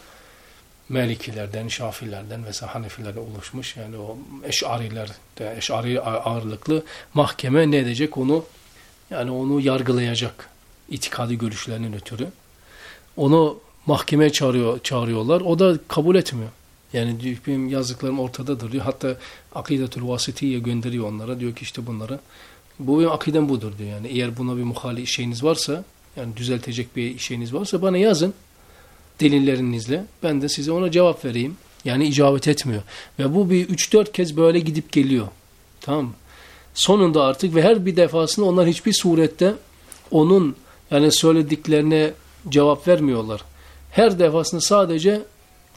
Malikilerden, Şafilerden vesaire Hanefilerden oluşmuş. Yani o eşariler, eşari ağırlıklı mahkeme ne edecek? Onu yani onu yargılayacak itikadi görüşlerinin ötürü. Onu mahkemeye çağırıyor, çağırıyorlar. O da kabul etmiyor. Yani benim yazdıklarım ortadadır diyor. Hatta Akidetül Vasitiye gönderiyor onlara. Diyor ki işte bunlara bu benim akidem budur diyor. Yani eğer buna bir muhali şeyiniz varsa yani düzeltecek bir şeyiniz varsa bana yazın delillerinizle. Ben de size ona cevap vereyim. Yani icabet etmiyor. Ve bu bir 3-4 kez böyle gidip geliyor. Tamam? Sonunda artık ve her bir defasında onlar hiçbir surette onun yani söylediklerine cevap vermiyorlar. Her defasında sadece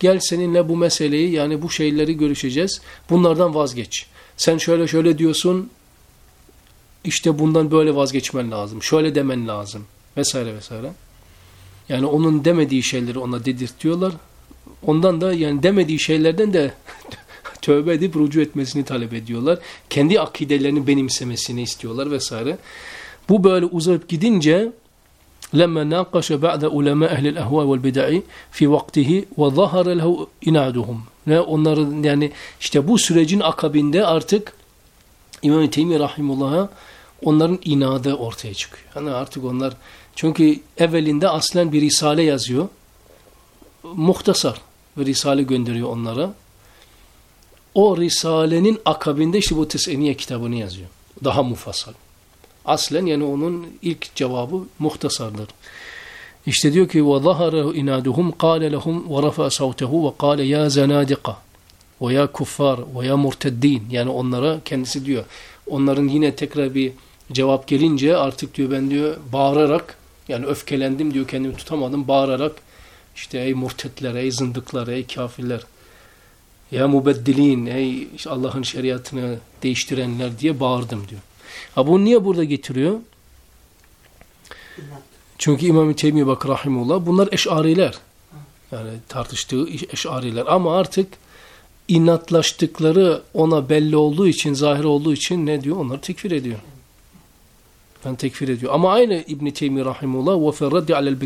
gel seninle bu meseleyi yani bu şeyleri görüşeceğiz. Bunlardan vazgeç. Sen şöyle şöyle diyorsun işte bundan böyle vazgeçmen lazım. Şöyle demen lazım. Vesaire vesaire. Yani onun demediği şeyleri ona dedirtiyorlar. Ondan da yani demediği şeylerden de tövbe edip rucu etmesini talep ediyorlar. Kendi akidelerini benimsemesini istiyorlar vesaire. Bu böyle uzayıp gidince لما ناقش بعد علماء أهل الأهواء والبدع في وقته وظهر له inaduhum. Ne onların yani işte bu sürecin akabinde artık İmam Teymi rahimullah'a onların inadı ortaya çıkıyor. Yani artık onlar çünkü evvelinde aslen bir risale yazıyor. Muhtasar bir risale gönderiyor onlara. O risalenin akabinde işte bu Teseniye kitabını yazıyor. Daha mufassal. Aslen yani onun ilk cevabı muhtasardır. İşte diyor ki وَظَهَرَهُ اِنَادُهُمْ قَالَ لَهُمْ وَرَفَى صَوْتَهُ وَقَالَ يَا زَنَادِقَ وَيَا kuffar وَيَا murteddin yani onlara kendisi diyor. Onların yine tekrar bir cevap gelince artık diyor ben diyor bağırarak yani öfkelendim diyor kendimi tutamadım bağırarak işte ey murtetler, ey zındıklar, ey kafirler ya mubeddilin, ey Allah'ın şeriatını değiştirenler diye bağırdım diyor. Ha bunu niye burada getiriyor? Çünkü İmam-ı Teymiye bak rahimullah bunlar eşariler. Yani tartıştığı eşariler ama artık inatlaştıkları ona belli olduğu için, zahir olduğu için ne diyor? Onları tekfir ediyor. Ben tekfir ediyor. Ama aynı İbn Teymi rahimullah ve fi raddi alel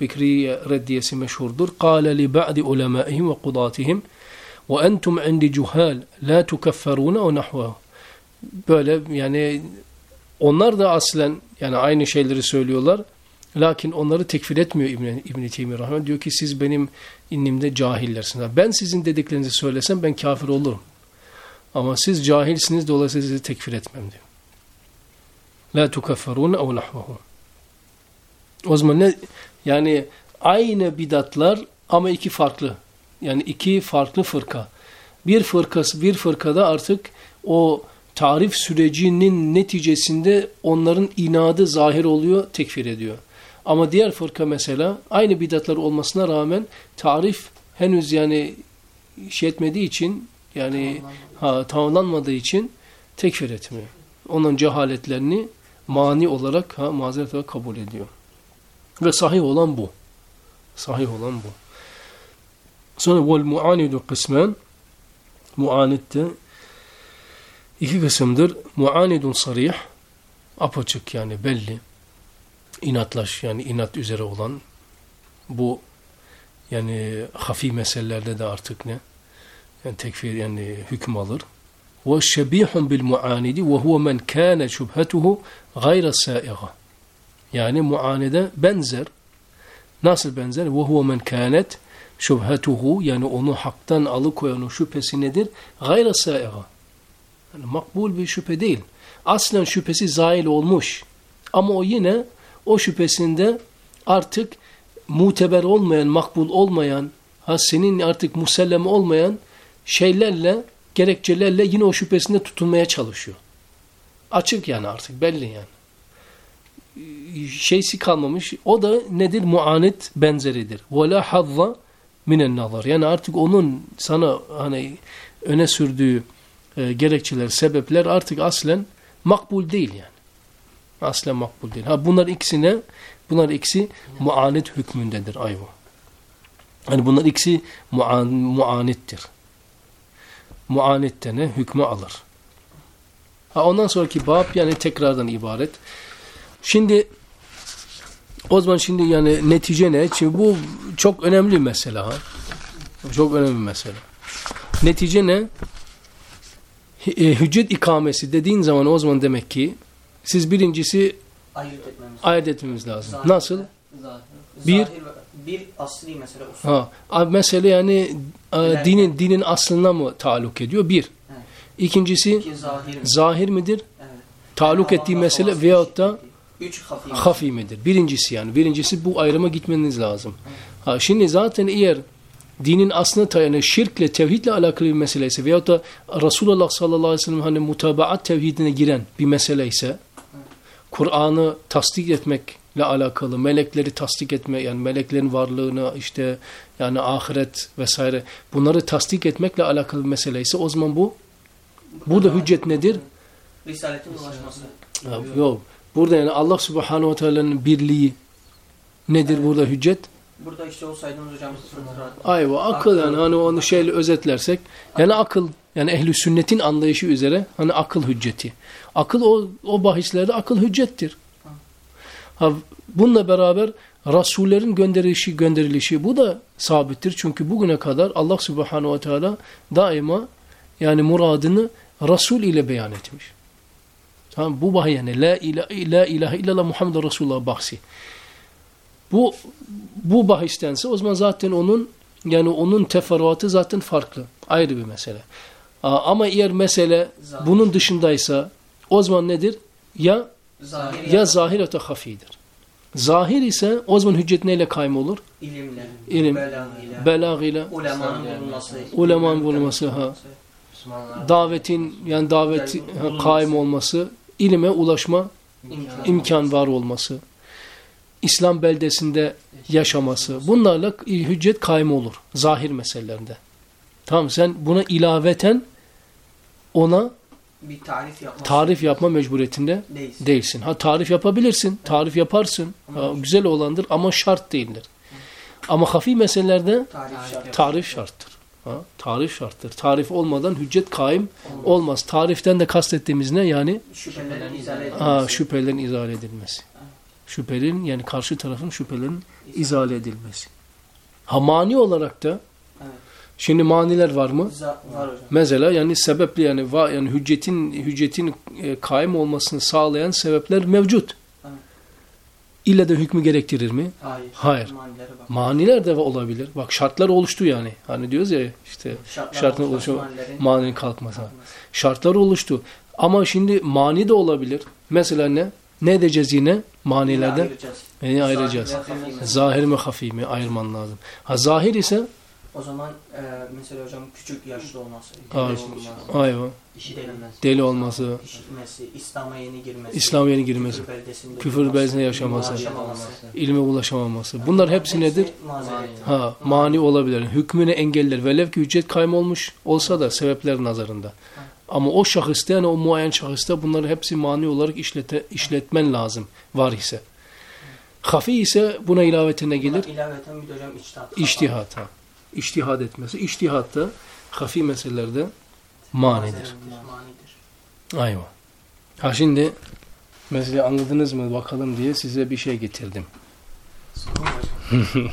Bikri reddiyesi meşhurdur. Ve kudatihim Ve entum indi cuhal la tukaffaruna ve nahvahu. Böyle yani onlar da aslen yani aynı şeyleri söylüyorlar. Lakin onları tekfir etmiyor İbn İbn Teymiyye rahmet diyor ki siz benim indimde cahillersiniz. Ben sizin dediklerinizi söylesem ben kafir olurum. Ama siz cahilsiniz dolayısıyla sizi tekfir etmem diyor. La tukaffaruna ev nahvahu. O zaman ne yani aynı bidatlar ama iki farklı. Yani iki farklı fırka. Bir fırkası bir fırkada artık o tarif sürecinin neticesinde onların inadı zahir oluyor, tekfir ediyor. Ama diğer fırka mesela aynı bidatlar olmasına rağmen tarif henüz yani şey etmediği için yani ha, tamamlanmadığı için tekfir etmiyor. Onun cehaletlerini mani olarak ha, mazeret olarak kabul ediyor. Ve sahih olan bu. Sahih olan bu. Sonra vel muanidu kısmen muanid de iki kısımdır. Muanidun sarih apaçık yani belli inatlaş yani inat üzere olan bu yani hafi meselelerde de artık ne yani tekfir yani hüküm alır. Ve şebihun bil muanidi ve huve men kâne şubhetuhu gayra sâiga. Yani muanide benzer. Nasıl benzer? Huve men kânet şubhetuhu yani onu haktan alıkoyan o şüphesi nedir? Gayra sâiga. Yani makbul bir şüphe değil. Aslen şüphesi zail olmuş. Ama o yine o şüphesinde artık muteber olmayan, makbul olmayan, ha senin artık musellem olmayan şeylerle, gerekçelerle yine o şüphesinde tutunmaya çalışıyor. Açık yani artık belli yani. Şeysi kalmamış. O da nedir? Muanet benzeridir. وَلَا حَظَّ minen nazar. Yani artık onun sana hani öne sürdüğü e, gerekçeler, sebepler artık aslen makbul değil yani. Aslen makbul değil. Ha bunlar ikisine bunlar ikisi muanet hükmündedir ayva. Hani bunlar ikisi muan, muanettir. Muanette ne? Hükmü alır. Ha ondan sonraki bab yani tekrardan ibaret. Şimdi o zaman şimdi yani netice ne? Şimdi bu çok önemli mesele ha. Çok önemli mesele. Netice ne? E, hüccet ikamesi dediğin zaman o zaman demek ki siz birincisi Ayırt etmemiz. ayırt etmemiz lazım. Zahir Nasıl? Zahir. Bir- Zahir ve- bir asli mesela usul. Ha, abi mesele yani e, dinin dinin aslına mı taluk ediyor? Bir. Evet. İkincisi İki zahir mi? zahir midir? Evet. Taluk Yani ettiği mesele veyahut da. Üç hafi. hafi midir? Birincisi yani. Birincisi bu ayrıma gitmeniz lazım. Ha, şimdi zaten eğer dinin aslına dayanı şirkle, tevhidle alakalı bir mesele ise veyahut da Resulullah sallallahu aleyhi ve sellem hani mutabaat tevhidine giren bir mesele ise Kur'an'ı tasdik etmekle alakalı, melekleri tasdik etme, yani meleklerin varlığını işte yani ahiret vesaire bunları tasdik etmekle alakalı bir mesele ise o zaman bu burada hüccet nedir? Risaletin ulaşması. Yok. Burada yani Allah subhanahu ve teala'nın birliği nedir burada hüccet? Burada işte o saydığımız hocamız. Ayva akıl yani hani onu şeyle özetlersek yani akıl yani ehli sünnetin anlayışı üzere hani akıl hücceti. Akıl o o bahislerde akıl hüccettir. Ha, bununla beraber rasullerin gönderilişi gönderilişi bu da sabittir. Çünkü bugüne kadar Allah Subhanahu ve Teala daima yani muradını Resul ile beyan etmiş. Tamam bu yani la ilahe, la ilahe illallah Muhammed Resulullah bahsi. Bu bu bahistense o zaman zaten onun yani onun teferruatı zaten farklı. Ayrı bir mesele. Ama eğer mesele Zahir. bunun dışındaysa o zaman nedir? Ya Zahir ya zahir ya da hafidir. Zahir ise o zaman hüccet neyle kaym olur? ilimle, İlim, belagıyla, belagıyla, ulemanın bulunması, Ulemanın bulunması, ha. Davetin yani davet ha, kaim olması, ilime ulaşma imkan. imkan var olması, İslam beldesinde yaşaması. Bunlarla hüccet kaim olur. Zahir meselelerinde. Tamam sen buna ilaveten ona bir tarif yapması tarif yapma mecburiyetinde değilsin. değilsin. Ha tarif yapabilirsin. Tarif yaparsın. Ha, güzel olandır ama şart değildir. Ama hafi meselelerde Tarif şart. tarif şarttır. Ha, tarif şarttır. Tarif olmadan hüccet kaim olmaz. Tariften de kastettiğimiz ne? Yani Şüphelerin izale edilmesi. ha, şüphelerin izale edilmesi. Şüphelerin yani karşı tarafın şüphelerin izale edilmesi. Ha mani olarak da Evet. Şimdi maniler var mı? Var hocam. Mesela yani sebepli yani va yani hüccetin hüccetin e, kaim olmasını sağlayan sebepler mevcut. Evet. İlle de hükmü gerektirir mi? Hayır. Hayır. Maniler de olabilir. Bak şartlar oluştu yani. Hani diyoruz ya işte Şartlar oluşması oluşu maninin kalkması. kalkması. Şartlar oluştu. Ama şimdi mani de olabilir. Mesela ne? Ne edeceğiz yine manilerden? Ayıracağız. Neyi ayıracağız? Hafi mi? Zahir mi hafi mi ayırman lazım. Ha zahir ise O zaman e, mesela hocam küçük yaşlı olması, ayva, işi denemez, deli olması, işitmesi, İslam'a yeni girmesi, İslam'a yeni girmesi, küfür beldesinde, küfür beldesinde yaşaması, ulaşamaması. ilme ulaşamaması. Bunlar hepsi nedir? mazeret. Ha, mani olabilir. Hükmünü engeller. Velev ki hüccet kaym olmuş olsa da sebepler nazarında. Ama o şahısta yani o muayyen şahısta bunları hepsi mani olarak işlete, işletmen lazım var ise. Hafi ise buna ilavete gelir? Buna ilaveten bir hocam içtihat. İçtihat. Ha. İçtihad etmesi. İçtihat da hafi meselelerde manidir. Ayva. Ha şimdi meseleyi anladınız mı bakalım diye size bir şey getirdim.